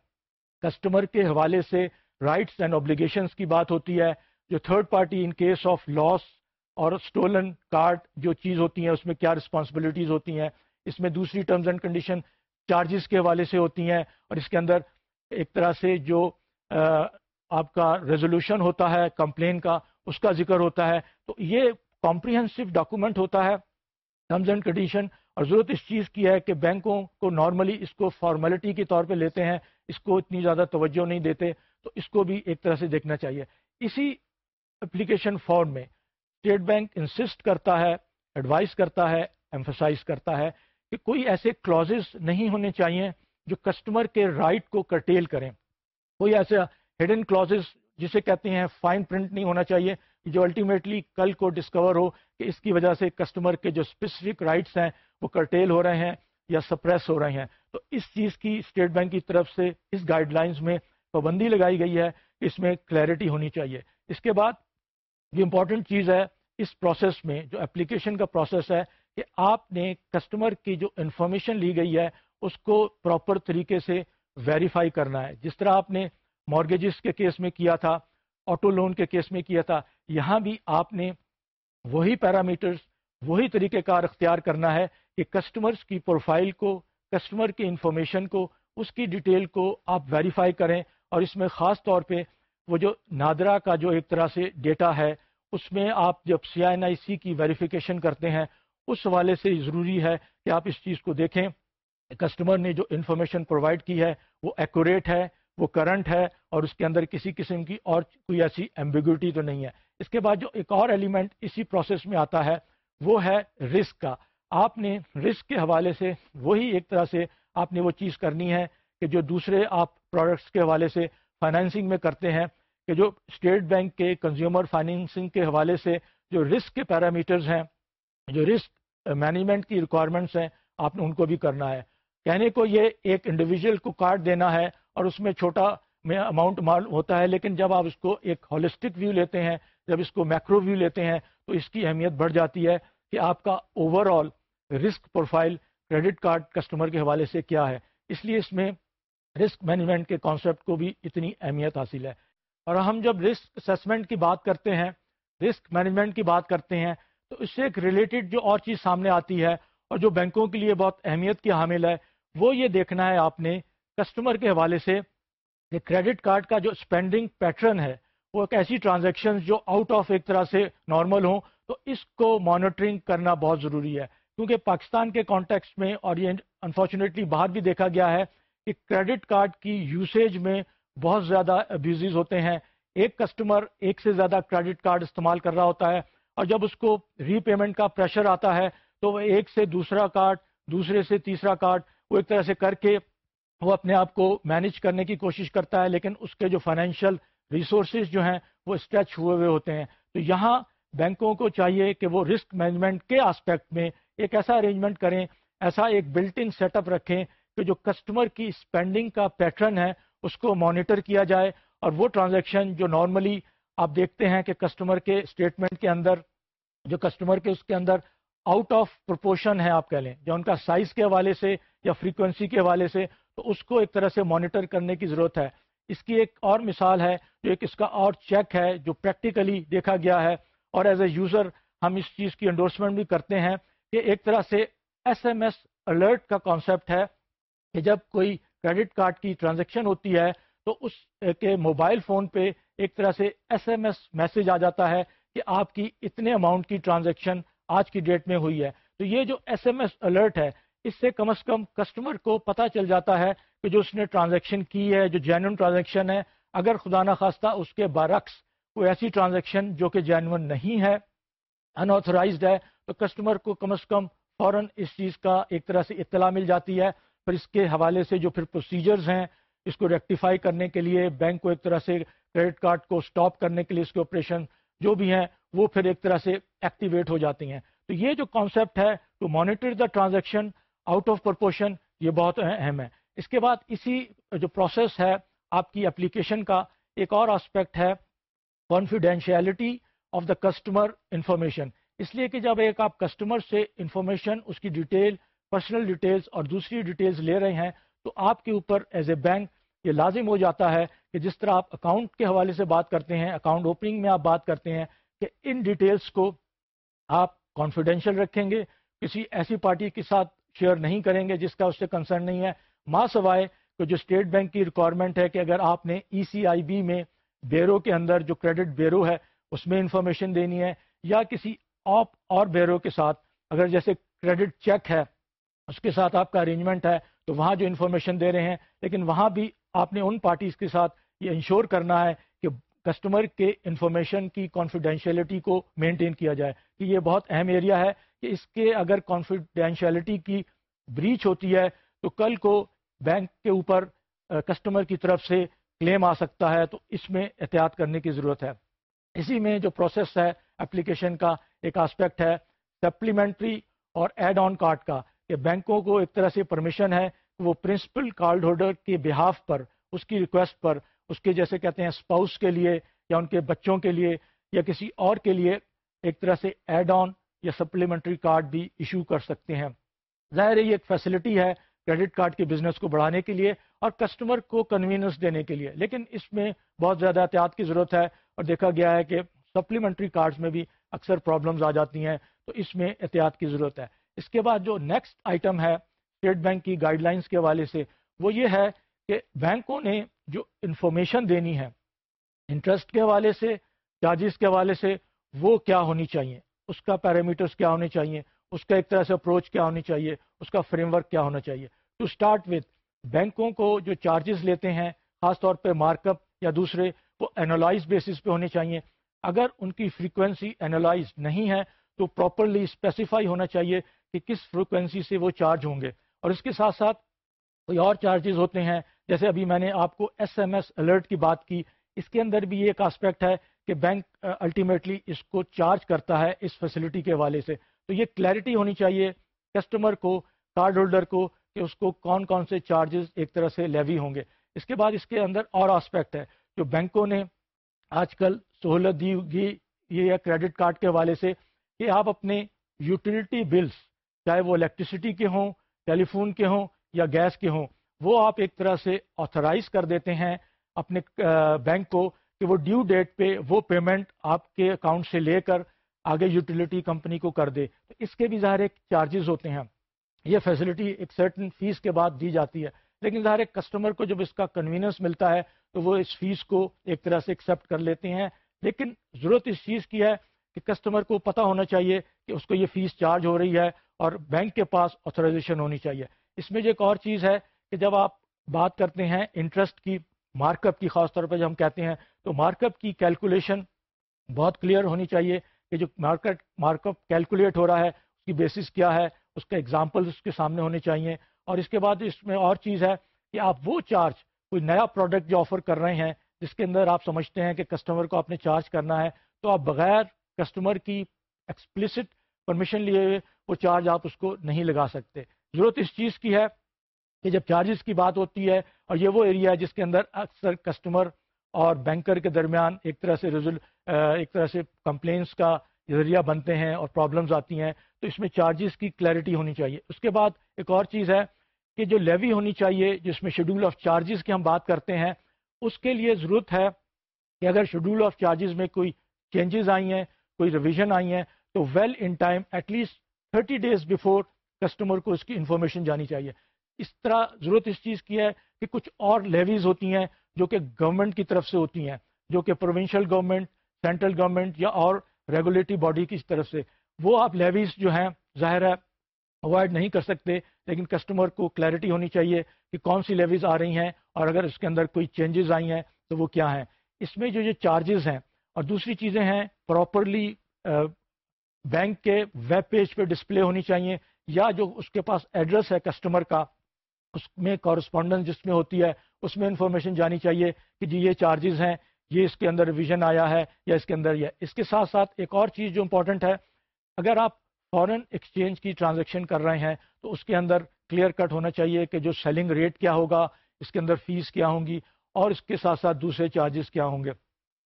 کسٹمر کے حوالے سے رائٹس اینڈ اوبلیگیشنس کی بات ہوتی ہے، جو third party in case of loss اور اسٹولن کارڈ جو چیز ہوتی ہیں، اس میں کیا رسپانسبلٹیز ہوتی ہیں؟ اس میں دوسری ٹرمز اینڈ کنڈیشن چارجز کے حوالے سے ہوتی ہیں اور اس کے اندر ایک طرح سے جو آپ کا ریزولوشن ہوتا ہے کمپلین کا، اس کا ذکر ہوتا ہے۔ تو یہ کمپریہنسو ڈاکومنٹ ہوتا ہے ٹرمز اینڈ کنڈیشن اور ضرورت اس چیز کی ہے کہ بینکوں کو نارملی اس کو فارمیلٹی کے طور پہ لیتے ہیں، اس کو اتنی زیادہ توجہ نہیں دیتے۔ تو اس کو بھی ایک طرح سے دیکھنا چاہیے۔ اسی اپلیکیشن فارم میں اسٹیٹ بینک انسسٹ کرتا ہے، ایڈوائز کرتا ہے، ایمفسائز کرتا ہے کہ کوئی ایسے کلوزز نہیں ہونے چاہیے جو کسٹمر کے رائٹ کو کرٹیل کریں۔ کوئی ایسا ہڈن کلوزز جسے کہتے ہیں فائن پرنٹ نہیں ہونا چاہیے جو الٹیمیٹلی کل کو ڈسکور ہو کہ اس کی وجہ سے کسٹمر کے جو اسپیسیفک رائٹس ہیں وہ کرٹیل ہو رہے ہیں یا سپریس ہو رہے ہیں۔ تو اس چیز کی اسٹیٹ بینک کی طرف سے اس گائیڈ لائنس میں پابندی لگائی گئی ہے اس میں کلیئرٹی ہونی چاہیے اس کے بعد یہ امپورٹنٹ چیز ہے اس پروسیس میں، جو اپلیکیشن کا پروسیس ہے، کہ آپ نے کسٹمر کی جو انفارمیشن لی گئی ہے، اس کو پراپر طریقے سے ویریفائی کرنا ہے۔ جس طرح آپ نے مارگیجز کے کیس میں کیا تھا آٹو لون کے کیس میں کیا تھا، یہاں بھی آپ نے وہی پیرامیٹرز وہی طریقہ کار اختیار کرنا ہے کہ کسٹمرز کی پروفائل کو کسٹمر کی انفارمیشن کو، اس کی ڈیٹیل کو آپ ویریفائی کریں۔ اور اس میں خاص طور پہ وہ جو نادرا کا جو ایک طرح سے ڈیٹا ہے، اس میں آپ جب سی آئی این آئی سی کی ویریفیکیشن کرتے ہیں، اس حوالے سے ضروری ہے کہ آپ اس چیز کو دیکھیں۔ کسٹمر نے جو انفارمیشن پرووائڈ کی ہے، وہ ایکوریٹ ہے، وہ کرنٹ ہے اور اس کے اندر کسی قسم کی اور کوئی ایسی ایمبیگوٹی تو نہیں ہے۔ اس کے بعد جو ایک اور ایلیمنٹ اسی پروسیس میں آتا ہے، وہ ہے رسک کا۔ آپ نے رسک کے حوالے سے وہی ایک طرح سے آپ نے وہ چیز کرنی ہے کہ جو دوسرے آپ پروڈکٹس کے حوالے سے فائنینسنگ میں کرتے ہیں کہ جو اسٹیٹ بینک کے کنزیومر فائنینسنگ کے حوالے سے جو رسک کے پیرامیٹرز ہیں، جو رسک مینجمنٹ کی ریکوائرمنٹس ہیں، آپ نے ان کو بھی کرنا ہے۔ کہنے کو یہ ایک انڈیویجل کو کارڈ دینا ہے اور اس میں چھوٹا میں اماؤنٹ مال ہوتا ہے، لیکن جب آپ اس کو ایک ہولسٹک ویو لیتے ہیں، جب اس کو میکرو ویو لیتے ہیں، تو اس کی اہمیت بڑھ جاتی ہے کہ آپ کا overall risk profile credit card customer کے حوالے سے کیا ہے۔ اس لیے اس میں رسک مینجمنٹ کے کانسیپٹ کو بھی اتنی اہمیت حاصل ہے۔ اور ہم جب رسک اسسمنٹ کی بات کرتے ہیں رسک مینجمنٹ کی بات کرتے ہیں، تو اس سے ایک ریلیٹڈ جو اور چیز سامنے آتی ہے اور جو بینکوں کے لیے بہت اہمیت کی حامل ہے، وہ یہ دیکھنا ہے آپ نے کسٹمر کے حوالے سے کہ کریڈٹ کارڈ کا جو اسپینڈنگ پیٹرن ہے، وہ ایک ایسی ٹرانزیکشن جو آؤٹ آف ایک طرح سے نارمل ہوں، تو اس کو مانیٹرنگ کرنا بہت ضروری ہے۔ کیونکہ پاکستان کے کانٹیکس میں اور یہ انفارچونیٹلی باہر بھی دیکھا گیا ہے کہ کریڈٹ کارڈ کی یوسیج میں بہت زیادہ ابیوزز ہوتے ہیں۔ ایک کسٹمر ایک سے زیادہ کریڈٹ کارڈ استعمال کر رہا ہوتا ہے اور جب اس کو ری پیمنٹ کا پریشر آتا ہے تو وہ ایک سے دوسرا کارڈ، دوسرے سے تیسرا کارڈ، وہ ایک طرح سے کر کے وہ اپنے آپ کو مینج کرنے کی کوشش کرتا ہے، لیکن اس کے جو فائنینشیل ریسورسز جو ہیں وہ اسٹریچ ہوئے ہوئے ہوتے ہیں۔ تو یہاں بینکوں کو چاہیے کہ وہ رسک مینجمنٹ کے آسپیکٹ میں ایک ایسا ارینجمنٹ کریں، ایسا ایک بلٹ ان سیٹ اپ رکھیں کہ جو کسٹمر کی اسپینڈنگ کا پیٹرن ہے، اس کو مانیٹر کیا جائے اور وہ ٹرانزیکشن جو نارملی آپ دیکھتے ہیں کہ کسٹمر کے اسٹیٹمنٹ کے اندر، جو کسٹمر کے اس کے اندر آؤٹ آف پرپورشن ہے آپ کہہ لیں جو ان کا سائز کے حوالے سے یا فریکوینسی کے حوالے سے، تو اس کو ایک طرح سے مانیٹر کرنے کی ضرورت ہے۔ اس کی ایک اور مثال ہے، جو ایک اس کا اور چیک ہے، جو پریکٹیکلی دیکھا گیا ہے، اور ایز اے یوزر ہم اس چیز کی انڈورسمنٹ بھی کرتے ہیں کہ ایک طرح سے ایس ایم ایس الرٹ کا کانسیپٹ ہے۔ کہ جب کوئی کریڈٹ کارڈ کی ٹرانزیکشن ہوتی ہے تو اس کے موبائل فون پہ ایک طرح سے ایس ایم ایس میسج آ جاتا ہے کہ آپ کی اتنے اماؤنٹ کی ٹرانزیکشن آج کی ڈیٹ میں ہوئی ہے۔ تو یہ جو ایس ایم ایس الرٹ ہے، اس سے کم از کم کسٹمر کو پتا چل جاتا ہے کہ جو اس نے ٹرانزیکشن کی ہے، جو جینون ٹرانزیکشن ہے، اگر خدا نخواستہ اس کے برعکس کوئی ایسی ٹرانزیکشن جو کہ جینون نہیں ہے انتھورائزڈ ہے، تو کسٹمر کو کم از کم فوراً اس چیز کا ایک طرح سے اطلاع مل جاتی ہے۔ پھر اس کے حوالے سے جو پھر پروسیجرز ہیں، اس کو ریکٹیفائی کرنے کے لیے، بینک کو ایک طرح سے کریڈٹ کارڈ کو سٹاپ کرنے کے لیے اس کے آپریشن جو بھی ہیں، وہ پھر ایک طرح سے ایکٹیویٹ ہو جاتی ہیں۔ تو یہ جو کانسیپٹ ہے to monitor the transaction out of proportion یہ بہت اہم ہے۔ اس کے بعد اسی جو پروسیس ہے آپ کی اپلیکیشن کا، ایک اور آسپیکٹ ہے confidentiality of the customer information اس لیے کہ جب ایک آپ کسٹمر سے انفارمیشن اس کی ڈیٹیل پرسنل ڈیٹیلز اور دوسری ڈیٹیلز لے رہے ہیں، تو آپ کے اوپر ایز اے بینک یہ لازم ہو جاتا ہے کہ جس طرح آپ اکاؤنٹ کے حوالے سے بات کرتے ہیں اکاؤنٹ اوپننگ میں آپ بات کرتے ہیں، کہ ان ڈیٹیلز کو آپ کانفیڈینشیل رکھیں گے، کسی ایسی پارٹی کے ساتھ شیئر نہیں کریں گے جس کا اس سے کنسرن نہیں ہے۔ ماں سوائے کہ جو اسٹیٹ بینک کی ریکوائرمنٹ ہے کہ اگر آپ نے ای سی آئی بی میں بیرو کے اندر جو کریڈٹ بیرو ہے، اس میں انفارمیشن دینی ہے، یا کسی آپ اور بیرو کے ساتھ، اگر جیسے کریڈٹ چیک ہے اس کے ساتھ آپ کا ارینجمنٹ ہے، تو وہاں جو انفارمیشن دے رہے ہیں، لیکن وہاں بھی آپ نے ان پارٹیز کے ساتھ یہ انشور کرنا ہے کہ کسٹمر کے انفارمیشن کی کانفیڈینشیلٹی کو مینٹین کیا جائے۔ کہ یہ بہت اہم ایریا ہے کہ اس کے اگر کانفیڈینشیلٹی کی بریچ ہوتی ہے، تو کل کو بینک کے اوپر کسٹمر کی طرف سے کلیم آ سکتا ہے، تو اس میں احتیاط کرنے کی ضرورت ہے۔ اسی میں جو پروسیس ہے اپلیکیشن کا ایک آسپیکٹ ہے سپلیمنٹری اور ایڈ آن کارڈ کا۔ کہ بینکوں کو ایک طرح سے پرمیشن ہے کہ وہ پرنسپل کارڈ ہولڈر کے بحاف پر، اس کی ریکویسٹ پر، اس کے جیسے کہتے ہیں اسپاؤس کے لیے یا ان کے بچوں کے لیے یا کسی اور کے لیے ایک طرح سے ایڈ آن یا سپلیمنٹری کارڈ بھی ایشو کر سکتے ہیں۔ ظاہر ہے یہ ایک فیسلٹی ہے کریڈٹ کارڈ کے بزنس کو بڑھانے کے لیے اور کسٹمر کو کنوینئنس دینے کے لیے۔ لیکن اس میں بہت زیادہ احتیاط کی ضرورت ہے اور دیکھا گیا ہے کہ سپلیمنٹری کارڈز میں بھی اکثر پرابلمز آ جاتی ہیں، تو اس میں احتیاط کی ضرورت ہے۔ اس کے بعد جو نیکسٹ آئٹم ہے اسٹیٹ بینک کی گائیڈ لائنس کے حوالے سے، وہ یہ ہے کہ بینکوں نے جو انفارمیشن دینی ہے انٹرسٹ کے حوالے سے چارجز کے حوالے سے، وہ کیا ہونی چاہیے؟ اس کا پیرامیٹرس کیا ہونے چاہیے؟ اس کا ایک طرح سے اپروچ کیا ہونی چاہیے؟ اس کا فریم ورک کیا ہونا چاہیے؟ ٹو اسٹارٹ وتھ بینکوں کو جو چارجز لیتے ہیں، خاص طور پہ مارک اپ یا دوسرے، وہ اینالائز بیسس پہ ہونے چاہیے۔ اگر ان کی فریکوینسی اینالائز نہیں ہے، تو پراپرلی اسپیسیفائی ہونا چاہیے کہ کس فریکوینسی سے وہ چارج ہوں گے۔ اور اس کے ساتھ ساتھ کوئی اور چارجز ہوتے ہیں، جیسے ابھی میں نے آپ کو ایس ایم ایس الرٹ کی بات کی، اس کے اندر بھی یہ ایک آسپیکٹ ہے کہ بینک الٹیمیٹلی uh, اس کو چارج کرتا ہے اس فیسلٹی کے حوالے سے۔ تو یہ کلیئرٹی ہونی چاہیے کسٹمر کو کارڈ ہولڈر کو، کہ اس کو کون کون سے چارجز ایک طرح سے لیوی ہوں گے۔ اس کے بعد اس کے اندر اور آسپیکٹ ہے جو بینکوں نے آج کل سہولت دی گئی یہ کریڈٹ کارڈ کے حوالے سے کہ آپ اپنے یوٹیلیٹی بلز چاہے وہ الیکٹریسٹی کے ہوں ٹیلی فون کے ہوں یا گیس کے ہوں، وہ آپ ایک طرح سے آتھرائز کر دیتے ہیں اپنے بینک کو کہ وہ ڈیو ڈیٹ پہ وہ پیمنٹ آپ کے اکاؤنٹ سے لے کر آگے یوٹیلیٹی کمپنی کو کر دے۔ تو اس کے بھی ظاہر ایک چارجز ہوتے ہیں۔ یہ فیسلٹی ایک سرٹن فیس کے بعد دی جاتی ہے۔ لیکن ظاہر کسٹمر کو جب اس کا کنوینئنس ملتا ہے تو وہ اس فیس کو ایک طرح سے ایکسیپٹ کر لیتے ہیں۔ لیکن ضرورت اس چیز کی ہے کہ کسٹمر کو پتا ہونا چاہیے کہ اس کو یہ فیس چارج ہو رہی ہے اور بینک کے پاس آتھرائزیشن ہونی چاہیے۔ اس میں جو ایک اور چیز ہے کہ جب آپ بات کرتے ہیں انٹرسٹ کی مارک اپ کی، خاص طور پہ جب ہم کہتے ہیں، تو مارک اپ کی کیلکولیشن بہت کلیئر ہونی چاہیے کہ جو مارکیٹ مارک اپ کیلکولیٹ ہو رہا ہے، اس کی بیسس کیا ہے، اس کا ایگزامپل اس کے سامنے ہونے چاہیے۔ اور اس کے بعد اس میں اور چیز ہے کہ آپ وہ چارج کوئی نیا پروڈکٹ جو آفر کر رہے ہیں، جس کے اندر آپ سمجھتے ہیں کہ کسٹمر کو آپ نے چارج کرنا ہے، تو آپ بغیر کسٹمر کی ایکسپلسٹ پرمیشن لیے ہوئے وہ چارج آپ اس کو نہیں لگا سکتے۔ ضرورت اس چیز کی ہے کہ جب چارجز کی بات ہوتی ہے اور یہ وہ ایریا ہے جس کے اندر اکثر کسٹمر اور بینکر کے درمیان ایک طرح سے ریزول ایک طرح سے کمپلینس کا ذریعہ بنتے ہیں اور پرابلمز آتی ہیں، تو اس میں چارجز کی کلیئرٹی ہونی چاہیے۔ اس کے بعد ایک اور چیز ہے کہ جو لیوی ہونی چاہیے، جس میں شیڈول آف چارجز کی ہم بات کرتے ہیں، اس کے لیے ضرورت ہے کہ اگر شیڈول آف چارجز میں کوئی چینجز آئی ہیں، کوئی ریویژن آئی ہیں، تو well in time at least thirty days before customer کو اس کی انفارمیشن جانی چاہیے۔ اس طرح ضرورت اس چیز کی ہے کہ کچھ اور لیویز ہوتی ہیں جو کہ گورنمنٹ کی طرف سے ہوتی ہیں، جو کہ پروونشل گورنمنٹ، سینٹرل گورنمنٹ یا اور ریگولیٹری باڈی کی طرف سے۔ وہ آپ لیویز جو ہیں، ظاہر ہے اوائڈ نہیں کر سکتے، لیکن کسٹمر کو کلیئرٹی ہونی چاہیے کہ کون سی لیویز آ رہی ہیں اور اگر اس کے اندر کوئی چینجز آئی ہیں تو وہ کیا ہیں۔ اس میں جو یہ چارجز ہیں اور دوسری چیزیں ہیں، پراپرلی بینک کے ویب پیج پہ ڈسپلے ہونی چاہیے یا جو اس کے پاس ایڈریس ہے کسٹمر کا، اس میں کورسپونڈنس جس میں ہوتی ہے، اس میں انفارمیشن جانی چاہیے کہ جی یہ چارجز ہیں، یہ اس کے اندر ریویژن آیا ہے یا اس کے اندر یہ۔ اس کے ساتھ ساتھ ایک اور چیز جو امپورٹنٹ ہے، اگر آپ فورن ایکسچینج کی ٹرانزیکشن کر رہے ہیں تو اس کے اندر کلیئر کٹ ہونا چاہیے کہ جو سیلنگ ریٹ کیا ہوگا، اس کے اندر فیس کیا ہوں گی اور اس کے ساتھ ساتھ دوسرے چارجز کیا ہوں گے۔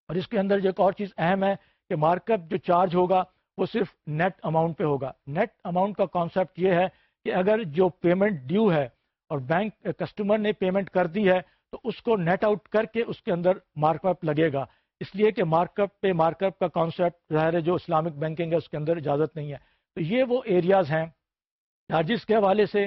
اور اس کے اندر جو ایک اور چیز اہم ہے کہ مارک اپ جو چارج ہوگا وہ صرف نیٹ اماؤنٹ پہ ہوگا۔ نیٹ اماؤنٹ کا کانسیپٹ یہ ہے کہ اگر جو پیمنٹ ڈیو ہے اور بینک کسٹمر نے پیمنٹ کر دی ہے تو اس کو نیٹ آؤٹ کر کے اس کے اندر مارک اپ لگے گا۔ اس لیے کہ مارک اپ پہ مارک اپ کا کانسیپٹ ظاہر ہے جو اسلامک بینکنگ ہے، اس کے اندر اجازت نہیں ہے۔ تو یہ وہ ایریاز ہیں چارجز کے حوالے سے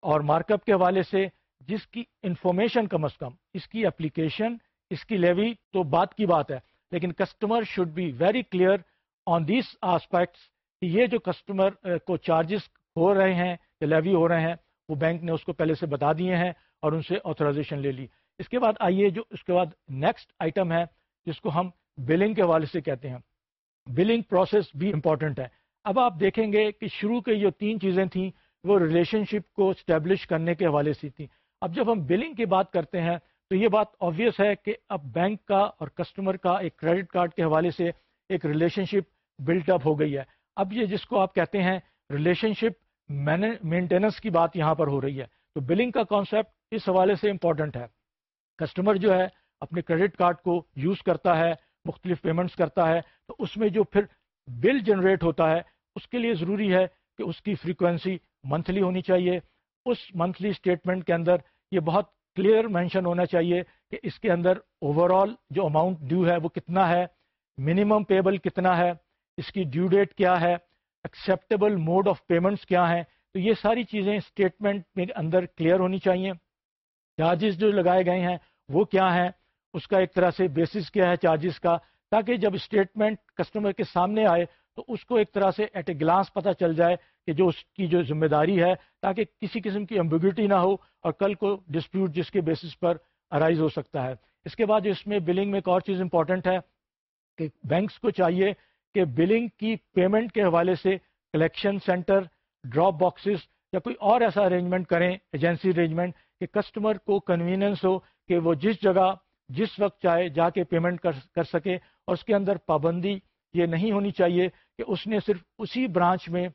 اور مارک اپ کے حوالے سے جس کی انفارمیشن کم از کم، اس کی اپلیکیشن اس کی لیوی تو بات کی بات ہے۔ لیکن customer should be very clear on these aspects کہ یہ جو کسٹمر uh, کو چارجز ہو رہے ہیں، یا لیوی ہو رہے ہیں، وہ بینک نے اس کو پہلے سے بتا دیے ہیں اور ان سے آتھرائزیشن لے لی۔ اس کے بعد آئیے جو اس کے بعد نیکسٹ آئٹم ہے، جس کو ہم بلنگ کے حوالے سے کہتے ہیں۔ بلنگ پروسیس بھی امپورٹنٹ ہے۔ اب آپ دیکھیں گے کہ شروع کے جو تین چیزیں تھیں، وہ ریلیشن شپ کو اسٹیبلش کرنے کے حوالے سے تھیں۔ اب جب ہم بلنگ کی بات کرتے ہیں، تو یہ بات آبویس ہے کہ اب بینک کا اور کسٹمر کا ایک کریڈٹ کارڈ کے حوالے سے ایک ریلیشن شپ بلٹ اپ ہو گئی ہے۔ اب یہ جس کو آپ کہتے ہیں ریلیشن شپ مینٹیننس کی بات یہاں پر ہو رہی ہے۔ تو بلنگ کا کانسیپٹ اس حوالے سے امپورٹنٹ ہے۔ کسٹمر جو ہے اپنے کریڈٹ کارڈ کو یوز کرتا ہے، مختلف پیمنٹس کرتا ہے۔ تو اس میں جو پھر بل جنریٹ ہوتا ہے، اس کے لیے ضروری ہے کہ اس کی فریکوینسی منتھلی ہونی چاہیے۔ اس منتھلی اسٹیٹمنٹ کے اندر یہ بہت کلیئر مینشن ہونا چاہیے کہ اس کے اندر اوور آل جو اماؤنٹ ڈیو ہے وہ کتنا ہے منیمم پیبل کتنا ہے۔ اس کی ڈیو ڈیٹ کیا ہے ایکسیپٹیبل موڈ آف پیمنٹس کیا ہیں، تو یہ ساری چیزیں اسٹیٹمنٹ میں اندر کلیئر ہونی چاہیے۔ چارجز جو لگائے گئے ہیں وہ کیا ہیں، اس کا ایک طرح سے بیسس کیا ہے چارجز کا، تاکہ جب اسٹیٹمنٹ کسٹمر کے سامنے آئے تو اس کو ایک طرح سے ایٹ اے گلانس پتہ چل جائے کہ جو اس کی جو ذمہ داری ہے، تاکہ کسی قسم کی امبیگوٹی نہ ہو اور کل کو ڈسپیوٹ جس کے بیسس پر ارائز ہو سکتا ہے۔ اس کے بعد اس میں بلنگ میں ایک اور چیز امپورٹنٹ ہے کہ بینکس کو چاہیے کہ بلنگ کی پیمنٹ کے حوالے سے کلیکشن سینٹر، ڈراپ باکسز یا کوئی اور ایسا ارینجمنٹ کریں ایجنسی ارینجمنٹ کہ کسٹمر کو کنوینئنس ہو کہ وہ جس جگہ، جس وقت چاہے جا کے پیمنٹ کر کر سکے اور اس کے اندر پابندی یہ نہیں ہونی چاہیے کہ اس نے صرف اسی برانچ میں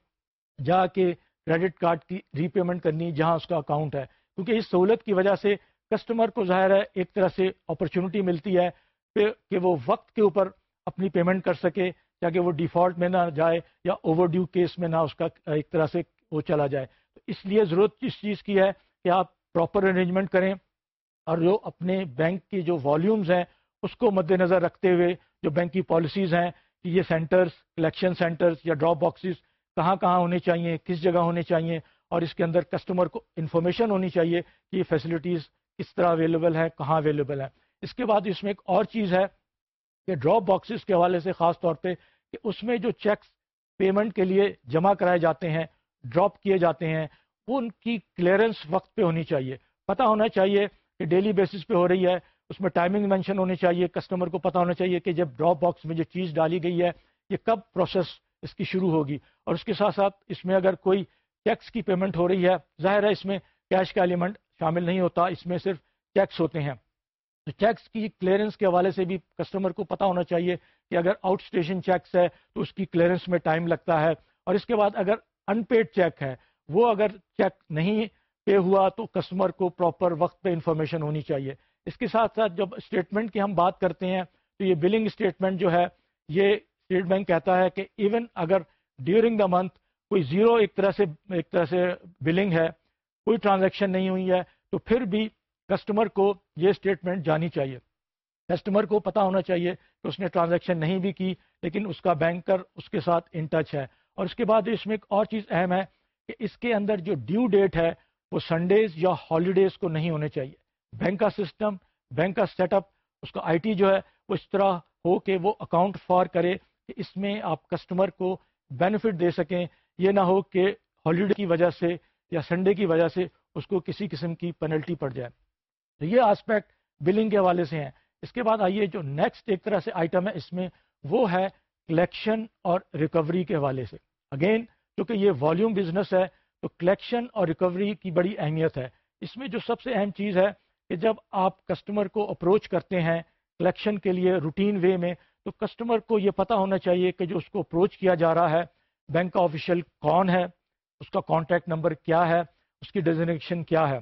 جا کے کریڈٹ کارڈ کی ری پیمنٹ کرنی جہاں اس کا اکاؤنٹ ہے۔ کیونکہ اس سہولت کی وجہ سے کسٹمر کو ظاہر ہے ایک طرح سے اپرچونٹی ملتی ہے کہ وہ وقت کے اوپر اپنی پیمنٹ کر سکے تاکہ وہ ڈیفالٹ میں نہ جائے یا اوور ڈیو کیس میں نہ اس کا ایک طرح سے وہ چلا جائے۔ تو اس لیے ضرورت اس چیز کی ہے کہ آپ پراپر ارینجمنٹ کریں اور جو اپنے بینک کی جو والیومز ہیں اس کو مد نظر رکھتے ہوئے جو بینک کی پالیسیز ہیں کہ یہ سینٹرز کلیکشن سینٹرز یا ڈراپ باکسز کہاں کہاں ہونے چاہیے، کس جگہ ہونے چاہیے اور اس کے اندر کسٹمر کو انفارمیشن ہونی چاہیے کہ یہ فیسلٹیز کس طرح اویلیبل ہے کہاں اویلیبل ہے اس کے بعد اس میں ایک اور چیز ہے کہ ڈراپ باکسز کے حوالے سے خاص طور پہ کہ اس میں جو چیکس پیمنٹ کے لیے جمع کرائے جاتے ہیں ڈراپ کیے جاتے ہیں وہ ان کی کلیئرنس وقت پہ ہونی چاہیے۔ پتہ ہونا چاہیے کہ ڈیلی بیسس پہ ہو رہی ہے، اس میں ٹائمنگ مینشن ہونی چاہیے کسٹمر کو پتہ ہونا چاہیے کہ جب ڈراپ باکس میں جو چیز ڈالی گئی ہے، یہ کب پروسیس اس کی شروع ہوگی۔ اور اس کے ساتھ ساتھ اس میں اگر کوئی ٹیکس کی پیمنٹ ہو رہی ہے، ظاہر ہے اس میں کیش کا ایلیمنٹ شامل نہیں ہوتا، اس میں صرف ٹیکس ہوتے ہیں۔ تو چیکس کی کلیئرنس کے حوالے سے بھی کسٹمر کو پتا ہونا چاہیے کہ اگر آؤٹ اسٹیشن چیکس ہے تو اس کی کلیئرنس میں ٹائم لگتا ہے اور اس کے بعد اگر ان پیڈ چیک ہے، وہ اگر چیک نہیں پے ہوا تو کسٹمر کو پراپر وقت پہ انفارمیشن ہونی چاہیے۔ اس کے ساتھ ساتھ جب اسٹیٹمنٹ کی ہم بات کرتے ہیں تو یہ بلنگ اسٹیٹمنٹ جو ہے، یہ اسٹیٹ بینک کہتا ہے کہ ایون اگر ڈیورنگ دا منتھ کوئی زیرو ایک طرح سے، ایک طرح سے بلنگ ہے، کوئی ٹرانزیکشن نہیں ہوئی ہے تو پھر بھی کسٹمر کو یہ اسٹیٹمنٹ جانی چاہیے۔ کسٹمر کو پتا ہونا چاہیے کہ اس نے ٹرانزیکشن نہیں بھی کی، لیکن اس کا بینکر اس کے ساتھ ان ٹچ ہے۔ اور اس کے بعد اس میں ایک اور چیز اہم ہے کہ اس کے اندر جو ڈیو ڈیٹ ہے، وہ سنڈیز یا ہالیڈیز کو نہیں ہونے چاہیے۔ بینک کا سسٹم بینک کا سیٹ اپ اس کا آئی ٹی جو ہے، وہ اس طرح ہو کہ وہ اکاؤنٹ فار کرے کہ اس میں آپ کسٹمر کو بینیفٹ دے سکیں۔ یہ نہ ہو کہ ہالیڈے کی وجہ سے یا سنڈے کی وجہ سے اس کو کسی قسم کی پینلٹی پڑ جائے۔ تو یہ آسپیکٹ بلنگ کے حوالے سے ہیں۔ اس کے بعد آئیے جو نیکسٹ ایک طرح سے آئٹم ہے، اس میں وہ ہے کلیکشن اور ریکوری کے حوالے سے۔ اگین کیونکہ یہ والیوم بزنس ہے، تو کلیکشن اور ریکوری کی بڑی اہمیت ہے۔ اس میں جو سب سے اہم چیز ہے کہ جب آپ کسٹمر کو اپروچ کرتے ہیں کلیکشن کے لیے روٹین وے میں، تو کسٹمر کو یہ پتا ہونا چاہیے کہ جو اس کو اپروچ کیا جا رہا ہے بینک کا آفیشیل کون ہے، اس کا کانٹیکٹ نمبر کیا ہے، اس کی ڈیزنیشن کیا ہے۔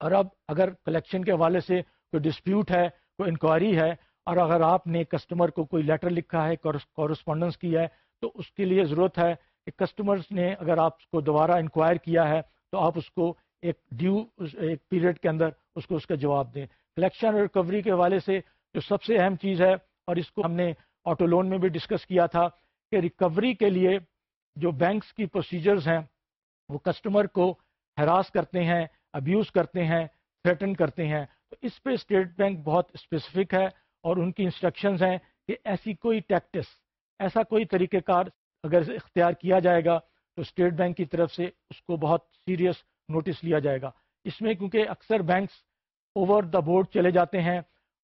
اور اب اگر کلیکشن کے حوالے سے کوئی ڈسپیوٹ ہے کوئی انکوائری ہے اور اگر آپ نے کسٹمر کو کوئی لیٹر لکھا ہے کورسپونڈنس کی ہے، تو اس کے لیے ضرورت ہے کہ کسٹمرز نے اگر آپ کو دوبارہ انکوائر کیا ہے، تو آپ اس کو ایک ڈیو، ایک پیریڈ کے اندر اس کو اس کا جواب دیں۔ کلیکشن اور ریکوری کے حوالے سے جو سب سے اہم چیز ہے، اور اس کو ہم نے آٹو لون میں بھی ڈسکس کیا تھا، کہ ریکوری کے لیے جو بینکس کی پروسیجرز ہیں، وہ کسٹمر کو ہراس کرتے ہیں، ابیوز کرتے ہیں، تھریٹن کرتے ہیں۔ تو اس پہ اسٹیٹ بینک بہت اسپیسیفک ہے اور ان کی انسٹرکشنز ہیں کہ ایسی کوئی ٹیکٹس ایسا کوئی طریقہ کار اگر اختیار کیا جائے گا تو اسٹیٹ بینک کی طرف سے اس کو بہت سیریس نوٹس لیا جائے گا۔ اس میں کیونکہ اکثر بینکس اوور دا بورڈ چلے جاتے ہیں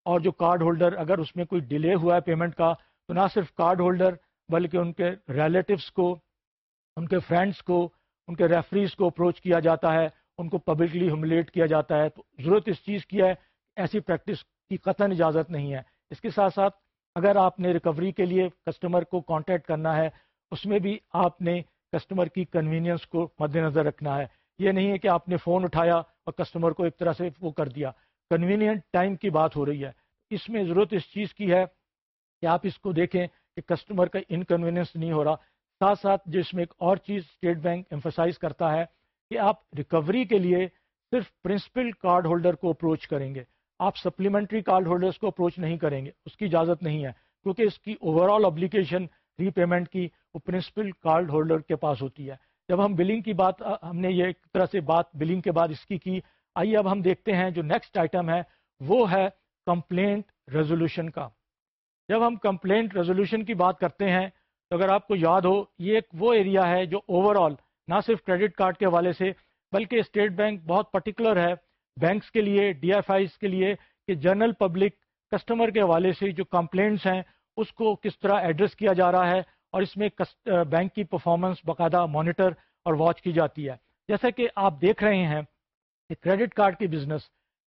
اور جو کارڈ ہولڈر اگر اس میں کوئی ڈیلے ہوا ہے پیمنٹ کا، تو نہ صرف کارڈ ہولڈر بلکہ ان کے ریلیٹوس کو، ان کے فرینڈس کو، ان کے ریفریز کو اپروچ کیا جاتا ہے۔ ان کو پبلکلی ہملیٹ کیا جاتا ہے، تو ضرورت اس چیز کی ہے، ایسی پریکٹس کی قطن اجازت نہیں ہے۔ اس کے ساتھ ساتھ اگر آپ نے ریکوری کے لیے کسٹمر کو کانٹیکٹ کرنا ہے، اس میں بھی آپ نے کسٹمر کی کنوینئنس کو مد نظر رکھنا ہے۔ یہ نہیں ہے کہ آپ نے فون اٹھایا اور کسٹمر کو ایک طرح سے وہ کر دیا۔ کنوینئنٹ ٹائم کی بات ہو رہی ہے۔ اس میں ضرورت اس چیز کی ہے کہ آپ اس کو دیکھیں کہ کسٹمر کا انکنوینئنس نہیں ہو رہا۔ ساتھ ساتھ جس میں ایک اور چیز اسٹیٹ بینک ایمفسائز کرتا ہے کہ آپ ریکوری کے لیے صرف پرنسپل کارڈ ہولڈر کو اپروچ کریں گے۔ آپ سپلیمنٹری کارڈ ہولڈرس کو اپروچ نہیں کریں گے۔ اس کی اجازت نہیں ہے۔ کیونکہ اس کی overall obligation repayment کی وہ پرنسپل کارڈ ہولڈر کے پاس ہوتی ہے۔ جب ہم بلنگ کی بات، ہم نے یہ ایک طرح سے بات بلنگ کے بعد اس کی کی۔ آئیے اب ہم دیکھتے ہیں جو نیکسٹ آئٹم ہے، وہ ہے کمپلینٹ ریزولوشن کا۔ جب ہم کمپلینٹ ریزولوشن کی بات کرتے ہیں، تو اگر آپ کو یاد ہو، یہ ایک وہ ایریا ہے جو اوور آل نہ صرف کریڈٹ کارڈ کے حوالے سے، بلکہ اسٹیٹ بینک بہت پرٹیکولر ہے۔ بینکس کے لیے، ڈی ایف آئیز کے لیے کہ جنرل پبلک، کسٹمر کے حوالے سے جو کمپلینٹس ہیں، اس کو کس طرح ایڈریس کیا جا رہا ہے اور اس میں بینک کی پرفارمنس باقاعدہ مانیٹر اور واچ کی جاتی ہے۔ جیسا کہ آپ دیکھ رہے ہیں کہ کریڈٹ کارڈ کی بزنس،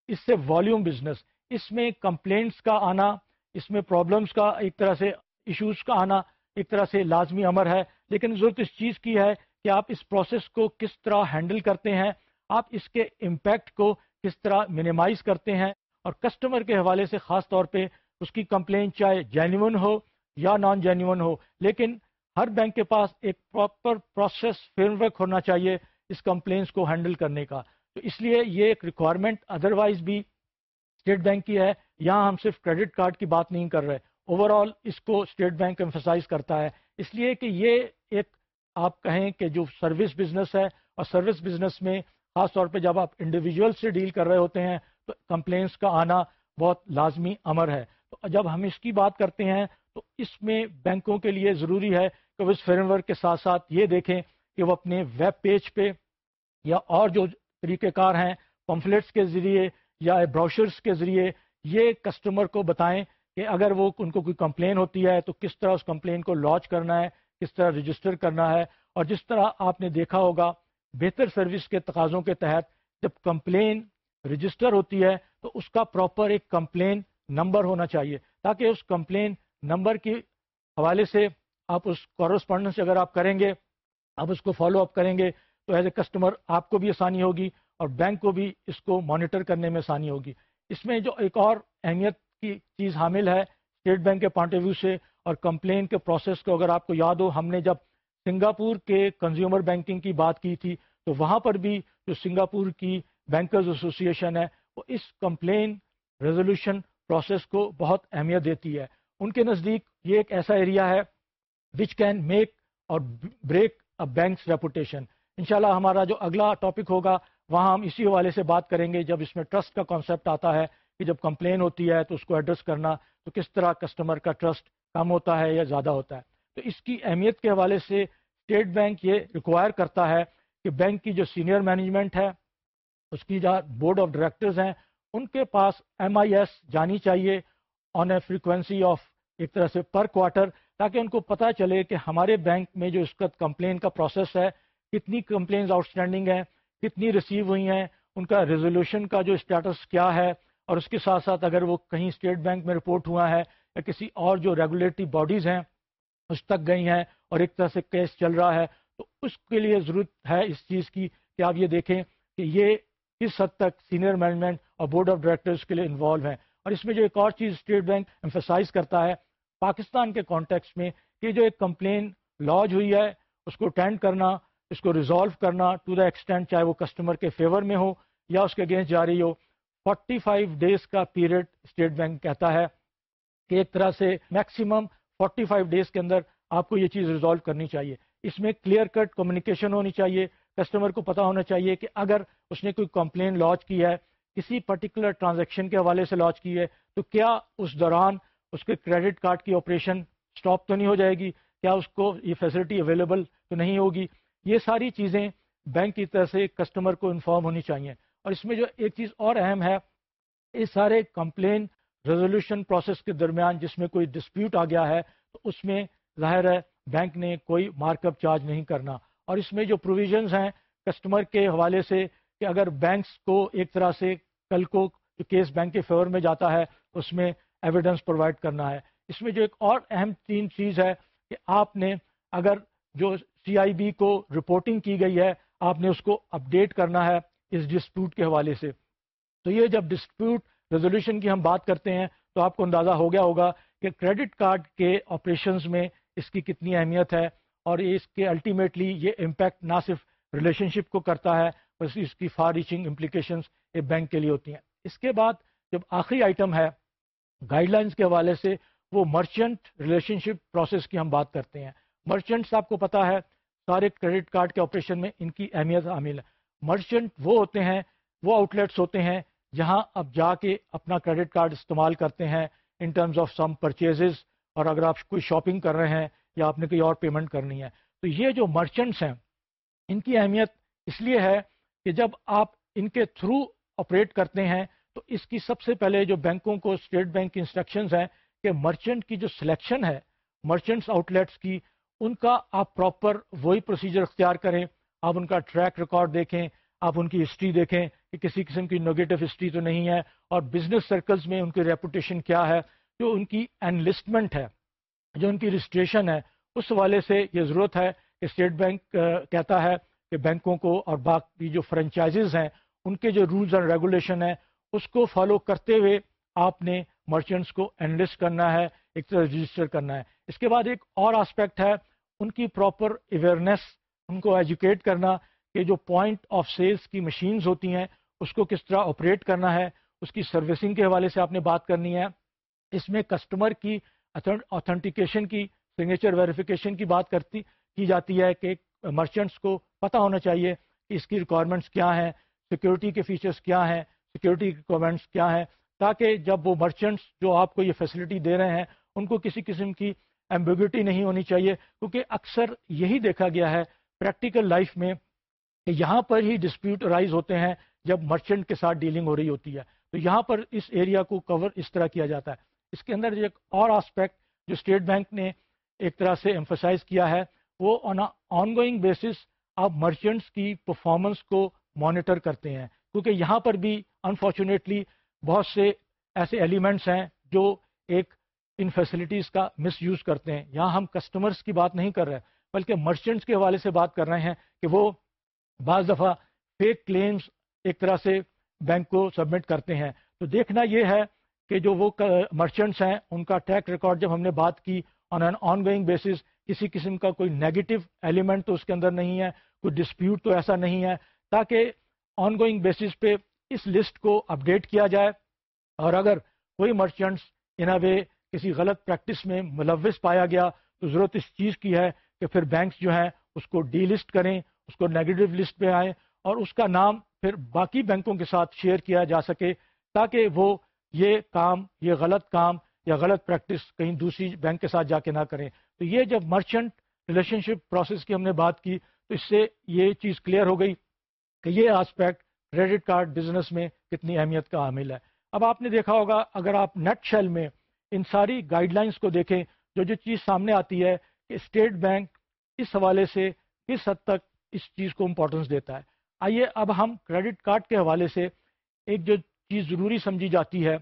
اس سے والیوم بزنس، اس میں کمپلینٹس کا آنا، اس میں پرابلمس کا ایک طرح سے، ایشوز کا آنا ایک طرح سے لازمی امر ہے۔ لیکن ضرورت اس چیز کی ہے کہ آپ اس پروسیس کو کس طرح ہینڈل کرتے ہیں، آپ اس کے امپیکٹ کو کس طرح منیمائز کرتے ہیں، اور کسٹمر کے حوالے سے خاص طور پہ اس کی کمپلین چاہے جینون ہو یا نان جینون ہو، لیکن ہر بینک کے پاس ایک پراپر پروسیس فریم ورک ہونا چاہیے اس کمپلینس کو ہینڈل کرنے کا۔ تو اس لیے یہ ایک ریکوائرمنٹ ادروائز بھی اسٹیٹ بینک کی ہے۔ یہاں ہم صرف کریڈٹ کارڈ کی بات نہیں کر رہے۔ اوور آل اس کو اسٹیٹ بینک ایمفسائز کرتا ہے۔ اس لیے کہ یہ ایک آپ کہیں کہ جو سروس بزنس ہے اور سروس بزنس میں خاص طور پہ جب آپ انڈیویجول سے ڈیل کر رہے ہوتے ہیں تو کمپلینس کا آنا بہت لازمی امر ہے۔ تو جب ہم اس کی بات کرتے ہیں تو اس میں بینکوں کے لیے ضروری ہے کہ وہ اس فریم ورک کے ساتھ ساتھ یہ دیکھیں کہ وہ اپنے ویب پیج پہ یا اور جو طریقہ کار ہیں پمفلیٹس کے ذریعے یا براؤشرس کے ذریعے یہ کسٹمر کو بتائیں کہ اگر وہ ان کو کوئی کمپلین ہوتی ہے تو کس طرح اس کمپلین کو لانچ کرنا ہے۔ کس طرح رجسٹر کرنا ہے اور جس طرح آپ نے دیکھا ہوگا، بہتر سروس کے تقاضوں کے تحت جب کمپلین رجسٹر ہوتی ہے، تو اس کا پراپر ایک کمپلین نمبر ہونا چاہیے۔ تاکہ اس کمپلین نمبر کے حوالے سے آپ اس کورسپونڈنس اگر آپ کریں گے، آپ اس کو فالو اپ کریں گے، تو ایز اے کسٹمر آپ کو بھی آسانی ہوگی اور بینک کو بھی اس کو مانیٹر کرنے میں آسانی ہوگی۔ اس میں جو ایک اور اہمیت کی چیز حامل ہے اسٹیٹ بینک کے پوائنٹ آف ویو سے اور کمپلین کے پروسیس کو اگر آپ کو یاد ہو، ہم نے جب سنگاپور کے کنزیومر بینکنگ کی بات کی تھی، تو وہاں پر بھی جو سنگاپور کی بینکرز ایسوسی ایشن ہے، وہ اس کمپلین ریزولوشن پروسیس کو بہت اہمیت دیتی ہے۔ ان کے نزدیک یہ ایک ایسا ایریا ہے which can make or break a bank's reputation انشاءاللہ ہمارا جو اگلا ٹاپک ہوگا، وہاں ہم اسی حوالے سے بات کریں گے جب اس میں ٹرسٹ کا کانسیپٹ آتا ہے کہ جب کمپلین ہوتی ہے تو اس کو ایڈریس کرنا، تو کس طرح کسٹمر کا ٹرسٹ کم ہوتا ہے یا زیادہ ہوتا ہے۔ تو اس کی اہمیت کے حوالے سے اسٹیٹ بینک یہ ریکوائر کرتا ہے کہ بینک کی جو سینئر مینجمنٹ ہے، اس کی جو بورڈ آف ڈائریکٹرز ہیں، ان کے پاس ایم آئی ایس جانی چاہیے آن اے فریکوینسی آف ایک طرح سے پر کوارٹر تاکہ ان کو پتہ چلے کہ ہمارے بینک میں جو اس کا کمپلین کا پروسیس ہے، کتنی کمپلینز آؤٹ اسٹینڈنگ ہیں، کتنی ریسیو ہوئی ہیں، ان کا ریزولوشن کا جو اسٹیٹس کیا ہے، اور اس کے ساتھ ساتھ اگر وہ کہیں اسٹیٹ بینک میں رپورٹ ہوا ہے یا کسی اور جو ریگولیٹری باڈیز ہیں اس تک گئی ہیں اور ایک طرح سے کیس چل رہا ہے، تو اس کے لیے ضرورت ہے اس چیز کی کہ آپ یہ دیکھیں کہ یہ کس حد تک سینئر مینجمنٹ اور بورڈ آف ڈائریکٹرز کے لیے انوالو ہیں۔ اور اس میں جو ایک اور چیز اسٹیٹ بینک ایمفسائز کرتا ہے، پاکستان کے کانٹیکس میں کہ جو ایک کمپلین لانچ ہوئی ہے، اس کو اٹینڈ کرنا، اس کو ریزالو کرنا ٹو دا ایکسٹینٹ چاہے وہ کسٹمر کے فیور میں ہو یا اس کے اگینسٹ جاری ہو فورٹی فائیو ڈیز کا پیریڈ اسٹیٹ بینک کہتا ہے۔ کہ ایک طرح سے میکسیمم فورٹی فائیو ڈیز کے اندر آپ کو یہ چیز ریزالو کرنی چاہیے۔ اس میں کلیئر کٹ کمیونیکیشن ہونی چاہیے کسٹمر کو پتا ہونا چاہیے کہ اگر اس نے کوئی کمپلین لانچ کی ہے، کسی پرٹیکولر ٹرانزیکشن کے حوالے سے لانچ کی ہے، تو کیا اس دوران اس کے کریڈٹ کارڈ کی آپریشن اسٹاپ تو نہیں ہو جائے گی؟ کیا اس کو یہ فیسلٹی اویلیبل تو نہیں ہوگی؟ یہ ساری چیزیں بینک کی طرف سے کسٹمر کو انفارم ہونی چاہیے۔ اور اس میں جو ایک چیز اور اہم ہے اس سارے کمپلین ریزولوشن پروسیس کے درمیان جس میں کوئی ڈسپیوٹ آ گیا ہے، تو اس میں ظاہر ہے بینک نے کوئی مارک اپ چارج نہیں کرنا۔ اور اس میں جو پروویژنز ہیں کسٹمر کے حوالے سے کہ اگر بینکس کو ایک طرح سے کل کو کیس بینک کے فیور میں جاتا ہے اس میں ایویڈنس پرووائڈ کرنا ہے۔ اس میں جو ایک اور اہم تین چیز ہے کہ آپ نے اگر جو سی آئی بی کو رپورٹنگ کی گئی ہے، آپ نے اس کو اپڈیٹ کرنا ہے اس ڈسپیوٹ کے حوالے سے۔ تو یہ جب ڈسپیوٹ ریزولوشن کی ہم بات کرتے ہیں تو آپ کو اندازہ ہو گیا ہوگا کہ کریڈٹ کارڈ کے آپریشنز میں اس کی کتنی اہمیت ہے اور اس کے الٹیمیٹلی یہ امپیکٹ نہ صرف ریلیشن شپ کو کرتا ہے، بس اس کی فار ریچنگ امپلیکیشنس ایک بینک کے لیے ہوتی ہیں۔ اس کے بعد جب آخری آئٹم ہے گائیڈ لائنس کے حوالے سے، وہ مرچنٹ ریلیشن شپ پروسیس کی ہم بات کرتے ہیں۔ مرچنٹس آپ کو پتا ہے، سارے کریڈٹ کارڈ کے آپریشن میں ان کی اہمیت حامل ہے۔ مرچنٹ وہ ہوتے ہیں، وہ آؤٹ لیٹس ہوتے ہیں جہاں اب جا کے اپنا کریڈٹ کارڈ استعمال کرتے ہیں in terms of some purchases اور اگر آپ کوئی شاپنگ کر رہے ہیں یا آپ نے کوئی اور پیمنٹ کرنی ہے تو یہ جو مرچنٹس ہیں ان کی اہمیت اس لیے ہے کہ جب آپ ان کے تھرو آپریٹ کرتے ہیں تو اس کی سب سے پہلے جو بینکوں کو اسٹیٹ بینک کی انسٹرکشنز ہیں کہ مرچنٹ کی جو سلیکشن ہے مرچنٹس آؤٹ لیٹس کی، ان کا آپ پراپر وہی پروسیجر اختیار کریں، آپ ان کا ٹریک ریکارڈ دیکھیں آپ ان کی ہسٹری دیکھیں کہ کسی قسم کی نگیٹو ہسٹری تو نہیں ہے اور بزنس سرکلز میں ان کی ریپوٹیشن کیا ہے، جو ان کی انلسٹمنٹ ہے، جو ان کی رجسٹریشن ہے، اس حوالے سے یہ ضرورت ہے کہ اسٹیٹ بینک کہتا ہے کہ بینکوں کو اور باقی جو فرنچائزز ہیں، ان کے جو رولز اینڈ ریگولیشن ہیں، اس کو فالو کرتے ہوئے آپ نے مرچنٹس کو انلسٹ کرنا ہے، ایک طرح رجسٹر کرنا ہے۔ اس کے بعد ایک اور آسپیکٹ ہے، ان کی پراپر اویئرنیس ان کو ایجوکیٹ کرنا۔ کہ جو پوائنٹ آف سیلس کی مشینز ہوتی ہیں، اس کو کس طرح آپریٹ کرنا ہے، اس کی سروسنگ کے حوالے سے آپ نے بات کرنی ہے۔ اس میں کسٹمر کی اتھینٹیکیشن کی سگنیچر ویریفیکیشن کی بات کرتی کی جاتی ہے کہ مرچنٹس کو پتہ ہونا چاہیے کہ اس کی ریکوائرمنٹس کیا ہیں سیکورٹی کے فیچرز کیا ہیں سیکورٹی ریکوائرمنٹس کیا ہیں۔ تاکہ جب وہ مرچنٹس جو آپ کو یہ فیسلٹی دے رہے ہیں، ان کو کسی قسم کی ایمبیگوٹی نہیں ہونی چاہیے۔ کیونکہ اکثر یہی دیکھا گیا ہے پریکٹیکل لائف میں کہ یہاں پر ہی ڈسپیوٹ رائز ہوتے ہیں جب مرچنٹ کے ساتھ ڈیلنگ ہو رہی ہوتی ہے۔ تو یہاں پر اس ایریا کو کور اس طرح کیا جاتا ہے۔ اس کے اندر ایک اور آسپیکٹ جو اسٹیٹ بینک نے ایک طرح سے ایمفسائز کیا ہے، وہ آن آن گوئنگ بیسس آپ مرچنٹس کی پرفارمنس کو مانیٹر کرتے ہیں۔ کیونکہ یہاں پر بھی انفارچونیٹلی بہت سے ایسے ایلیمنٹس ہیں جو ایک ان فیسلٹیز کا مس یوز کرتے ہیں۔ یہاں ہم کسٹمرز کی بات نہیں کر رہے، بلکہ مرچنٹس کے حوالے سے بات کر رہے ہیں کہ وہ بعض دفعہ فیک کلیمز ایک طرح سے بینک کو سبمٹ کرتے ہیں۔ تو دیکھنا یہ ہے کہ جو وہ مرچنٹس ہیں، ان کا ٹریک ریکارڈ جب ہم نے بات کی on an ongoing basis کسی قسم کا کوئی نیگیٹو ایلیمنٹ تو اس کے اندر نہیں ہے، کوئی ڈسپیوٹ تو ایسا نہیں ہے، تاکہ آن گوئنگ بیسس پہ اس لسٹ کو اپڈیٹ کیا جائے۔ اور اگر کوئی مرچنٹس ان وے کسی غلط پریکٹس میں ملوث پایا گیا، تو ضرورت اس چیز کی ہے کہ پھر بینکس جو ہیں اس کو ڈی لسٹ کریں اس کو نیگیٹو لسٹ پہ آئیں اور اس کا نام پھر باقی بینکوں کے ساتھ شیئر کیا جا سکے تاکہ وہ یہ کام، یہ غلط کام یا غلط پریکٹس کہیں دوسری بینک کے ساتھ جا کے نہ کریں۔ تو یہ جب مرچنٹ ریلیشن شپ پروسیس کی ہم نے بات کی تو اس سے یہ چیز کلیئر ہو گئی کہ یہ آسپیکٹ کریڈٹ کارڈ بزنس میں کتنی اہمیت کا حامل ہے۔ اب آپ نے دیکھا ہوگا اگر آپ نیٹ شیل میں ان ساری گائیڈ لائنس کو دیکھیں جو جو چیز سامنے آتی ہے کہ اسٹیٹ بینک اس حوالے سے کس حد تک اس چیز کو امپورٹنس دیتا ہے۔ آئیے اب ہم کریڈٹ کارڈ کے حوالے سے ایک جو چیز ضروری سمجھی جاتی ہے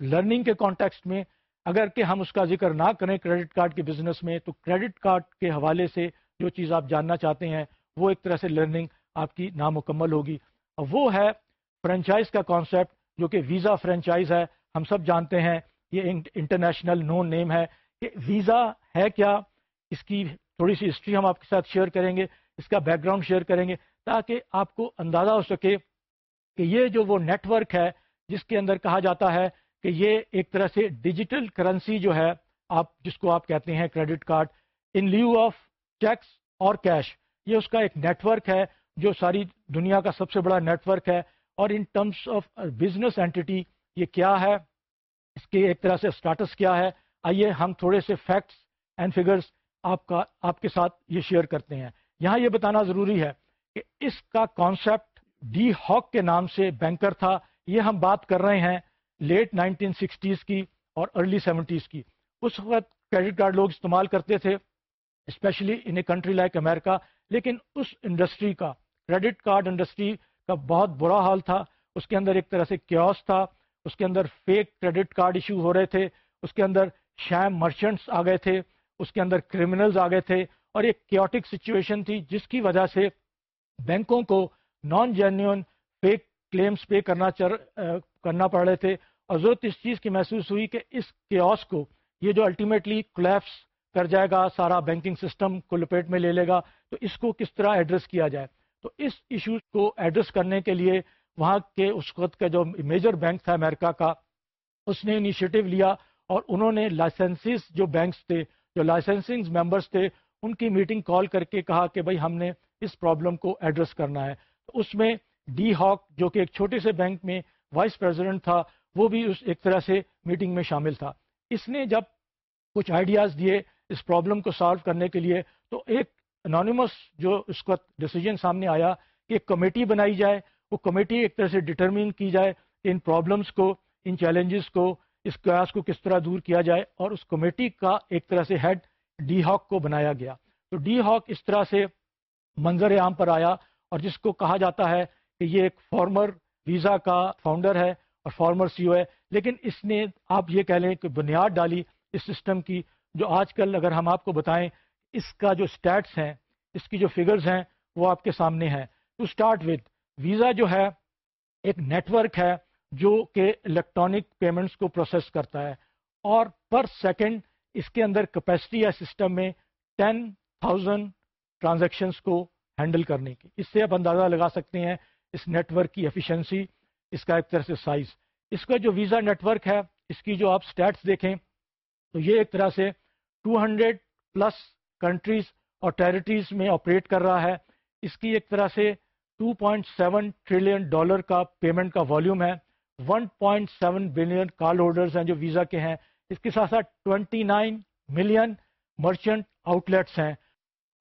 لرننگ کے کانٹیکسٹ میں، اگر کہ ہم اس کا ذکر نہ کریں کریڈٹ کارڈ کے بزنس میں، تو کریڈٹ کارڈ کے حوالے سے جو چیز آپ جاننا چاہتے ہیں، وہ ایک طرح سے لرننگ آپ کی نامکمل ہوگی۔ اور وہ ہے فرنچائز کا کانسیپٹ جو کہ ویزا فرنچائز ہے۔ ہم سب جانتے ہیں، یہ انٹرنیشنل نون نیم ہے۔ کہ ویزا ہے کیا؟ اس کی تھوڑی سی ہسٹری ہم آپ کے ساتھ شیئر کریں گے۔ اس کا بیک گراؤنڈ شیئر کریں گے تاکہ آپ کو اندازہ ہو سکے کہ یہ جو وہ نیٹ ورک ہے، جس کے اندر کہا جاتا ہے کہ یہ ایک طرح سے ڈیجیٹل کرنسی جو ہے، آپ جس کو آپ کہتے ہیں credit card in lieu of cheques اور کیش یہ اس کا ایک نیٹ ورک ہے جو ساری دنیا کا سب سے بڑا نیٹ ورک ہے۔ اور in terms of business anti یہ کیا ہے؟ اس کے ایک طرح سے اسٹاٹس کیا ہے؟ آئیے ہم تھوڑے سے فیکٹس اینڈ فگرس آپ کا، آپ کے ساتھ یہ شیئر کرتے ہیں۔ یہاں یہ بتانا ضروری ہے کہ اس کا کانسیپٹ ڈی ہاک کے نام سے بینکر تھا، یہ ہم بات کر رہے ہیں لیٹ نائنٹین سکسٹیز کی اور ارلی سیونٹیز کی۔ اس وقت کریڈٹ کارڈ لوگ استعمال کرتے تھے especially in a country like America لیکن اس انڈسٹری کا کریڈٹ کارڈ انڈسٹری کا بہت برا حال تھا۔ اس کے اندر ایک طرح سے کیوس تھا۔ اس کے اندر فیک کریڈٹ کارڈ ایشو ہو رہے تھے۔ اس کے اندر شیم مرچنٹس آ گئے تھے۔ اس کے اندر کرمنلز آ گئے تھے۔ اور ایک کیوٹک سچویشن تھی جس کی وجہ سے بینکوں کو non genuine fake claims pay کرنا چر کرنا پڑ رہے تھے اور ضرورت اس چیز کی محسوس ہوئی کہ اس کیوس کو یہ جو الٹیمیٹلی کلیپس کر جائے گا، سارا بینکنگ سسٹم کو لپیٹ میں لے لے گا، تو اس کو کس طرح ایڈریس کیا جائے؟ تو اس ایشوز کو ایڈریس کرنے کے لیے وہاں کے اس وقت کا جو میجر بینک تھا امریکہ کا، اس نے انیشیٹو لیا اور انہوں نے لائسنسز جو بینکس تھے، جو لائسنسنگ ممبرس تھے ان کی میٹنگ کال کر کے کہا کہ بھائی ہم نے اس پرابلم کو ایڈریس کرنا ہے۔ تو اس میں ڈی ہاک جو کہ ایک چھوٹے سے بینک میں وائس پریزیڈنٹ تھا، وہ بھی اس ایک طرح سے میٹنگ میں شامل تھا۔ اس نے جب کچھ آئیڈیاز دیے اس پرابلم کو سالو کرنے کے لیے، تو ایک انانیمس جو اس وقت ڈیسیجن سامنے آیا کہ ایک کمیٹی بنائی جائے۔ وہ کمیٹی ایک طرح سے ڈٹرمن کی جائے کہ ان پرابلمس کو، ان چیلنجز کو، اس قیاس کو کس طرح دور کیا جائے اور اس کمیٹی کا ایک طرح سے ہیڈ ڈی ہاک کو بنایا گیا۔ تو ڈی ہاک اس طرح سے منظر عام پر آیا اور جس کو کہا جاتا ہے کہ یہ ایک فارمر ویزا کا فاؤنڈر ہے اور فارمر سی او ہے۔ لیکن اس نے آپ یہ کہہ لیں کہ بنیاد ڈالی اس سسٹم کی جو آج کل اگر ہم آپ کو بتائیں اس کا جو اسٹیٹس ہیں، اس کی جو فگرز ہیں، وہ آپ کے سامنے ہیں۔ ٹو اسٹارٹ وتھ ویزا جو ہے، ایک نیٹ ورک ہے جو کہ الیکٹرانک پیمنٹس کو پروسیس کرتا ہے۔ اور پر سیکنڈ اس کے اندر کیپیسٹی ہے سسٹم میں ٹین تھاؤزینڈ ٹرانزیکشنس کو ہینڈل کرنے کی۔ اس سے آپ اندازہ لگا سکتے ہیں اس نیٹ ورک کی ایفیشنسی اس کا ایک طرح سے سائز اس کا جو ویزا نیٹ ورک ہے، اس کی جو آپ سٹیٹس دیکھیں، تو یہ ایک طرح سے 200 پلس کنٹریز اور ٹیریٹریز میں آپریٹ کر رہا ہے۔ اس کی ایک طرح سے 2.7 ٹریلین ڈالر کا پیمنٹ کا والیوم ہے۔ 1.7 بلین کارڈ ہولڈرز ہیں جو ویزا کے ہیں۔ اس کے ساتھ ساتھ 29 ملین مرچنٹ آؤٹ لیٹس ہیں۔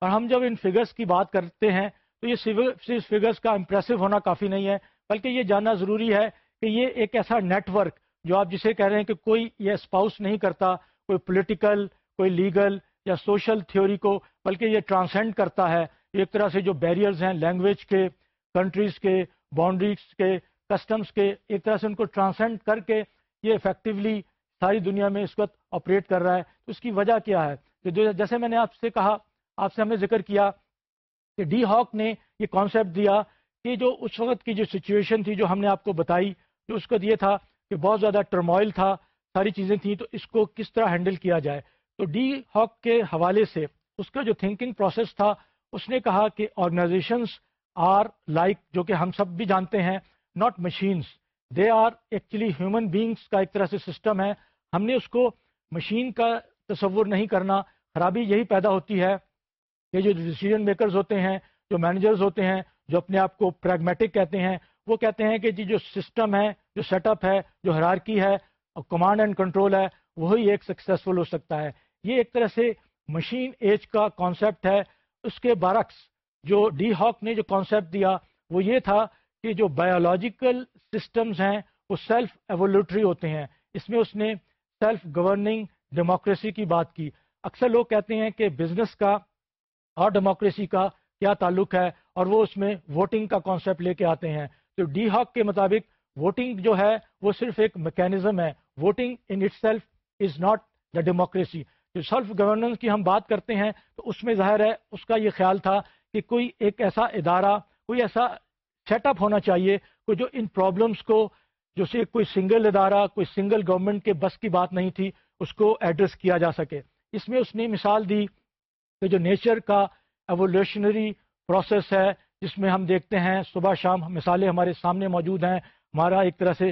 اور ہم جب ان فگرز کی بات کرتے ہیں، تو یہ صرف فگرز کا امپریسو ہونا کافی نہیں ہے، بلکہ یہ جاننا ضروری ہے کہ یہ ایک ایسا نیٹ ورک جو آپ جسے کہہ رہے ہیں کہ کوئی یہ اسپاؤس نہیں کرتا، کوئی پولیٹیکل کوئی لیگل یا سوشل تھیوری کو، بلکہ یہ ٹرانسینڈ کرتا ہے۔ ایک طرح سے جو بیریئرز ہیں لینگویج کے کنٹریز کے باؤنڈریز کے کسٹمز کے، ایک طرح سے ان کو ٹرانسینڈ کر کے یہ افیکٹولی ساری دنیا میں اس وقت آپریٹ کر رہا ہے، تو اس کی وجہ کیا ہے؟ جیسے میں نے آپ سے کہا، آپ سے ہم نے ذکر کیا کہ ڈی ہاک نے یہ کانسیپٹ دیا کہ جو اس وقت کی جو سچویشن تھی جو ہم نے آپ کو بتائی، جو اس وقت یہ تھا کہ بہت زیادہ ٹرموائل تھا، ساری چیزیں تھیں، تو اس کو کس طرح ہینڈل کیا جائے؟ تو ڈی ہاک کے حوالے سے اس کا جو تھنکنگ پروسیس تھا، اس نے کہا کہ آرگنائزیشنس آر لائک جو کہ ہم سب بھی جانتے ہیں not machines they are actually human beings کا ایک طرح سے سسٹم ہے۔ ہم نے اس کو مشین کا تصور نہیں کرنا۔ خرابی یہی پیدا ہوتی ہے کہ جو ڈیسیجن میکرز ہوتے ہیں، جو مینیجرز ہوتے ہیں، جو اپنے آپ کو پریگمیٹک کہتے ہیں، وہ کہتے ہیں کہ جی جو سسٹم ہے، جو سیٹ اپ ہے، جو ہرارکی ہے کمانڈ اینڈ کنٹرول ہے، وہی ایک سکسیزفل ہو سکتا ہے۔ یہ ایک طرح سے مشین ایج کا کانسیپٹ ہے۔ اس کے برعکس جو ڈی ہاک نے جو کانسیپٹ دیا، وہ یہ تھا کہ جو بایولوجیکل سسٹمز ہیں، وہ سیلف ایولیوٹری ہوتے ہیں۔ اس میں اس نے سیلف گورننگ ڈیموکریسی کی بات کی۔ اکثر لوگ کہتے ہیں کہ بزنس کا اور ڈیموکریسی کا کیا تعلق ہے اور وہ اس میں ووٹنگ کا کانسیپٹ لے کے آتے ہیں۔ تو ڈی ہاک کے مطابق ووٹنگ جو ہے وہ صرف ایک میکینزم ہے۔ Voting in itself is not the democracy جو سیلف گورننس کی ہم بات کرتے ہیں تو اس میں ظاہر ہے اس کا یہ خیال تھا کہ کوئی ایک ایسا ادارہ، کوئی ایسا سیٹ اپ ہونا چاہیے کہ جو ان پرابلمس کو جو سے کوئی سنگل ادارہ، کوئی سنگل گورنمنٹ کے بس کی بات نہیں تھی، اس کو ایڈریس کیا جا سکے۔ اس میں اس نے مثال دی کہ جو نیچر کا ایولیوشنری پروسیس ہے، جس میں ہم دیکھتے ہیں، صبح شام مثالیں ہمارے سامنے موجود ہیں۔ ہمارا ایک طرح سے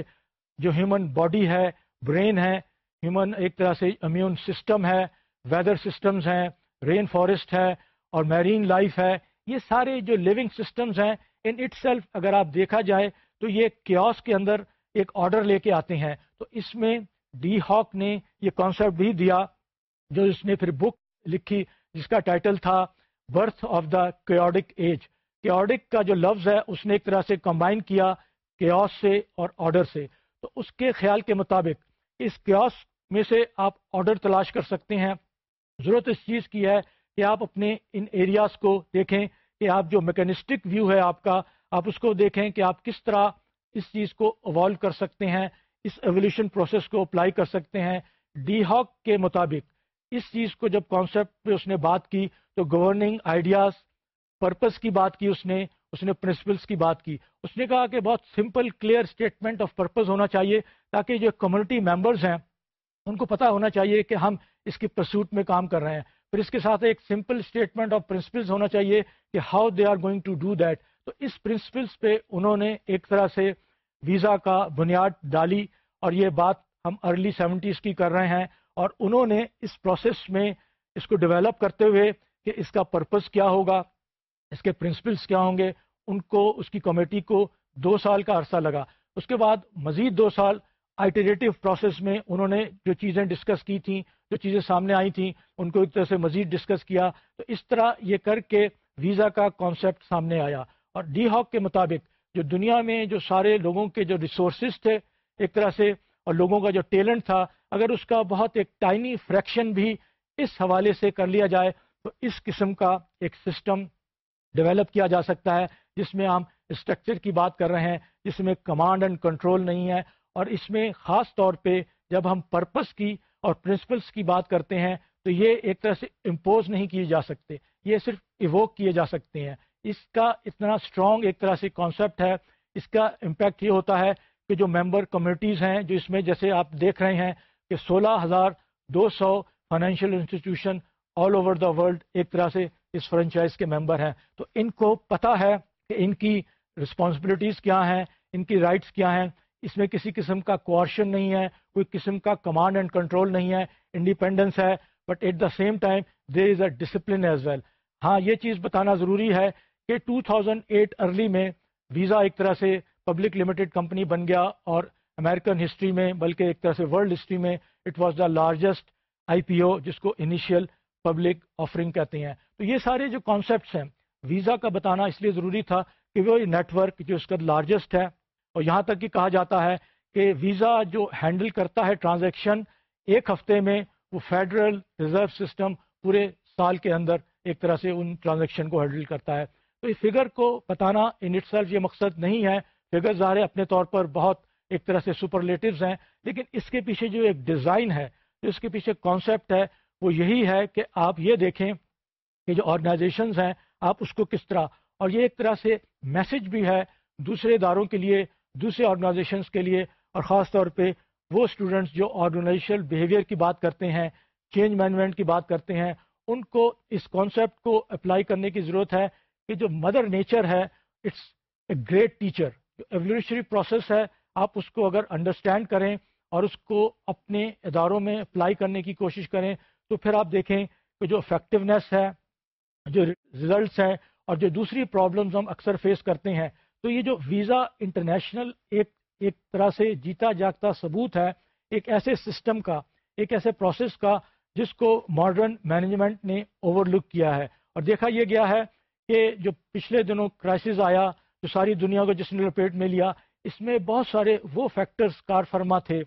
جو ہیومن باڈی ہے برین ہے ہیومن ایک طرح سے امیون سسٹم ہے ویدر سسٹمز ہیں رین فارسٹ ہے اور میرین لائف ہے۔ یہ سارے جو لیونگ سسٹمز ہیں ان اٹ سیلف اگر آپ دیکھا جائے تو یہ کیوس کے اندر ایک آرڈر لے کے آتے ہیں، تو اس میں ڈی ہاک نے یہ کانسیپٹ بھی دیا، جو اس نے پھر بک لکھی، جس کا ٹائٹل تھا birth of the chaordic age chaordic کا جو لفظ ہے، اس نے ایک طرح سے کمبائن کیا کیوس سے اور آرڈر سے. تو اس کے خیال کے مطابق، اس کیوس میں سے آپ آرڈر تلاش کر سکتے ہیں۔ ضرورت اس چیز کی ہے کہ آپ اپنے ان ایریاز کو دیکھیں کہ آپ جو میکینسٹک ویو ہے آپ کا، آپ اس کو دیکھیں کہ آپ کس طرح اس چیز کو اوالو کر سکتے ہیں، اس ایولیوشن پروسیس کو اپلائی کر سکتے ہیں۔ ڈی ہاک کے مطابق، اس چیز کو جب کانسیپٹ پہ اس نے بات کی، تو گورننگ آئیڈیاز پرپز کی بات کی اس نے اس نے پرنسپلس کی بات کی۔ اس نے کہا کہ بہت simple clear statement of purpose ہونا چاہیے، تاکہ جو کمیونٹی ممبرز ہیں، ان کو پتہ ہونا چاہیے کہ ہم اس کی پرسوٹ میں کام کر رہے ہیں۔ پھر اس کے ساتھ ایک سمپل اسٹیٹمنٹ آف پرنسپلس ہونا چاہیے کہ how they are going to do that تو اس پرنسپلس پہ انہوں نے ایک طرح سے ویزا کا بنیاد ڈالی اور یہ بات ہم ارلی سیونٹیز کی کر رہے ہیں اور انہوں نے اس پروسیس میں اس کو ڈیولپ کرتے ہوئے کہ اس کا پرپز کیا ہوگا، اس کے پرنسپلس کیا ہوں گے، ان کو، اس کی کمیٹی کو دو سال کا عرصہ لگا۔ اس کے بعد مزید دو سال آئٹریٹو پروسیس میں انہوں نے جو چیزیں ڈسکس کی تھیں، جو چیزیں سامنے آئی تھیں، ان کو ایک طرح سے مزید ڈسکس کیا۔ تو اس طرح یہ کر کے ویزا کا کانسیپٹ سامنے آیا۔ اور ڈی ہاک کے مطابق جو دنیا میں جو سارے لوگوں کے جو ریسورسز تھے ایک طرح سے اور لوگوں کا جو ٹیلنٹ تھا، اگر اس کا بہت ایک ٹائنی فریکشن بھی اس حوالے سے کر لیا جائے، تو اس قسم کا ایک سسٹم ڈیولپ کیا جا سکتا ہے، جس میں ہم اسٹرکچر کی بات کر رہے ہیں، جس میں کمانڈ اینڈ کنٹرول نہیں ہے۔ اور اس میں خاص طور پہ جب ہم پرپس کی اور پرنسپلس کی بات کرتے ہیں، تو یہ ایک طرح سے امپوز نہیں کیے جا سکتے، یہ صرف ایووک کیے جا سکتے ہیں۔ اس کا اتنا اسٹرانگ ایک طرح سے کانسیپٹ ہے، اس کا امپیکٹ یہ ہوتا ہے کہ جو ممبر کمیونٹیز ہیں، جو اس میں جیسے آپ دیکھ رہے ہیں کہ سولہ ہزار دو سو financial institution all over the world ایک طرح سے اس فرنچائز کے ممبر ہیں۔ تو ان کو پتہ ہے کہ ان کی رسپانسبلٹیز کیا ہیں، ان کی رائٹس کیا ہیں۔ اس میں کسی قسم کا کوارشن نہیں ہے، کوئی قسم کا کمانڈ اینڈ کنٹرول نہیں ہے انڈیپینڈنس ہے۔ But at the same time there is a discipline as well ہاں یہ چیز بتانا ضروری ہے کہ 2008 ارلی میں ویزا ایک طرح سے پبلک لمیٹڈ کمپنی بن گیا اور امریکن ہسٹری میں بلکہ ایک طرح سے ورلڈ ہسٹری میں it was the largest I P O جس کو انیشیل پبلک آفرنگ کہتے ہیں۔ تو یہ سارے جو کانسیپٹس ہیں ویزا کا بتانا اس لیے ضروری تھا کہ وہ نیٹ ورک جو اس کا لارجسٹ ہے، اور یہاں تک کہ کہا جاتا ہے کہ ویزا جو ہینڈل کرتا ہے ٹرانزیکشن ایک ہفتے میں وہ فیڈرل ریزرو سسٹم پورے سال کے اندر ایک طرح سے ان ٹرانزیکشن کو ہینڈل کرتا ہے۔ تو اس فگر کو بتانا ان اٹ سیلف یہ مقصد نہیں ہے۔ فگر ظاہر اپنے طور پر بہت ایک طرح سے سپرلیٹوز ہیں، لیکن اس کے پیچھے جو ایک ڈیزائن ہے، جو اس کے پیچھے کانسیپٹ ہے، وہ یہی ہے کہ آپ یہ دیکھیں کہ جو آرگنائزیشنز ہیں، آپ اس کو کس طرح، اور یہ ایک طرح سے میسج بھی ہے دوسرے اداروں کے لیے، دوسرے آرگنائزیشنس کے لیے، اور خاص طور پہ وہ اسٹوڈنٹس جو آرگنائزیشنل بیہیویئر کی بات کرتے ہیں چینج مینجمنٹ کی بات کرتے ہیں، ان کو اس کانسیپٹ کو اپلائی کرنے کی ضرورت ہے۔ کہ جو مدر نیچر ہے اٹس اے گریٹ ٹیچر جو ایولیوشنری پروسیس ہے، آپ اس کو اگر انڈرسٹینڈ کریں اور اس کو اپنے اداروں میں اپلائی کرنے کی کوشش کریں، تو پھر آپ دیکھیں کہ جو افیکٹونیس ہے، جو ریزلٹس ہیں اور جو دوسری پرابلمز ہم اکثر فیس کرتے ہیں، تو یہ جو ویزا انٹرنیشنل ایک ایک طرح سے جیتا جاگتا ثبوت ہے، ایک ایسے سسٹم کا، ایک ایسے پروسیس کا، جس کو ماڈرن مینجمنٹ نے اوور لک کیا ہے۔ اور دیکھا یہ گیا ہے کہ جو پچھلے دنوں کرائسس آیا، جو ساری دنیا کو جس نے لپیٹ میں لیا، اس میں بہت سارے وہ فیکٹرز کار فرما تھے،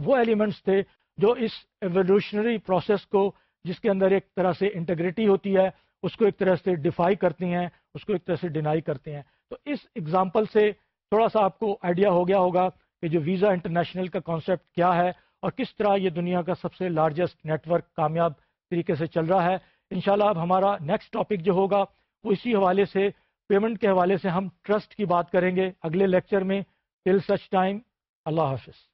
وہ ایلیمنٹس تھے جو اس ایولیوشنری پروسیس کو، جس کے اندر ایک طرح سے انٹیگریٹی ہوتی ہے، اس کو ایک طرح سے ڈیفائی کرتی ہیں، اس کو ایک طرح سے ڈینائی کرتے ہیں۔ تو اس ایگزامپل سے تھوڑا سا آپ کو آئیڈیا ہو گیا ہوگا کہ جو ویزا انٹرنیشنل کا کانسیپٹ کیا ہے اور کس طرح یہ دنیا کا سب سے لارجسٹ نیٹ ورک کامیاب طریقے سے چل رہا ہے۔ انشاءاللہ اب ہمارا نیکسٹ ٹاپک جو ہوگا اسی حوالے سے پیمنٹ کے حوالے سے ہم ٹرسٹ کی بات کریں گے۔ اگلے لیکچر میں، ٹل سچ ٹائم، اللہ حافظ۔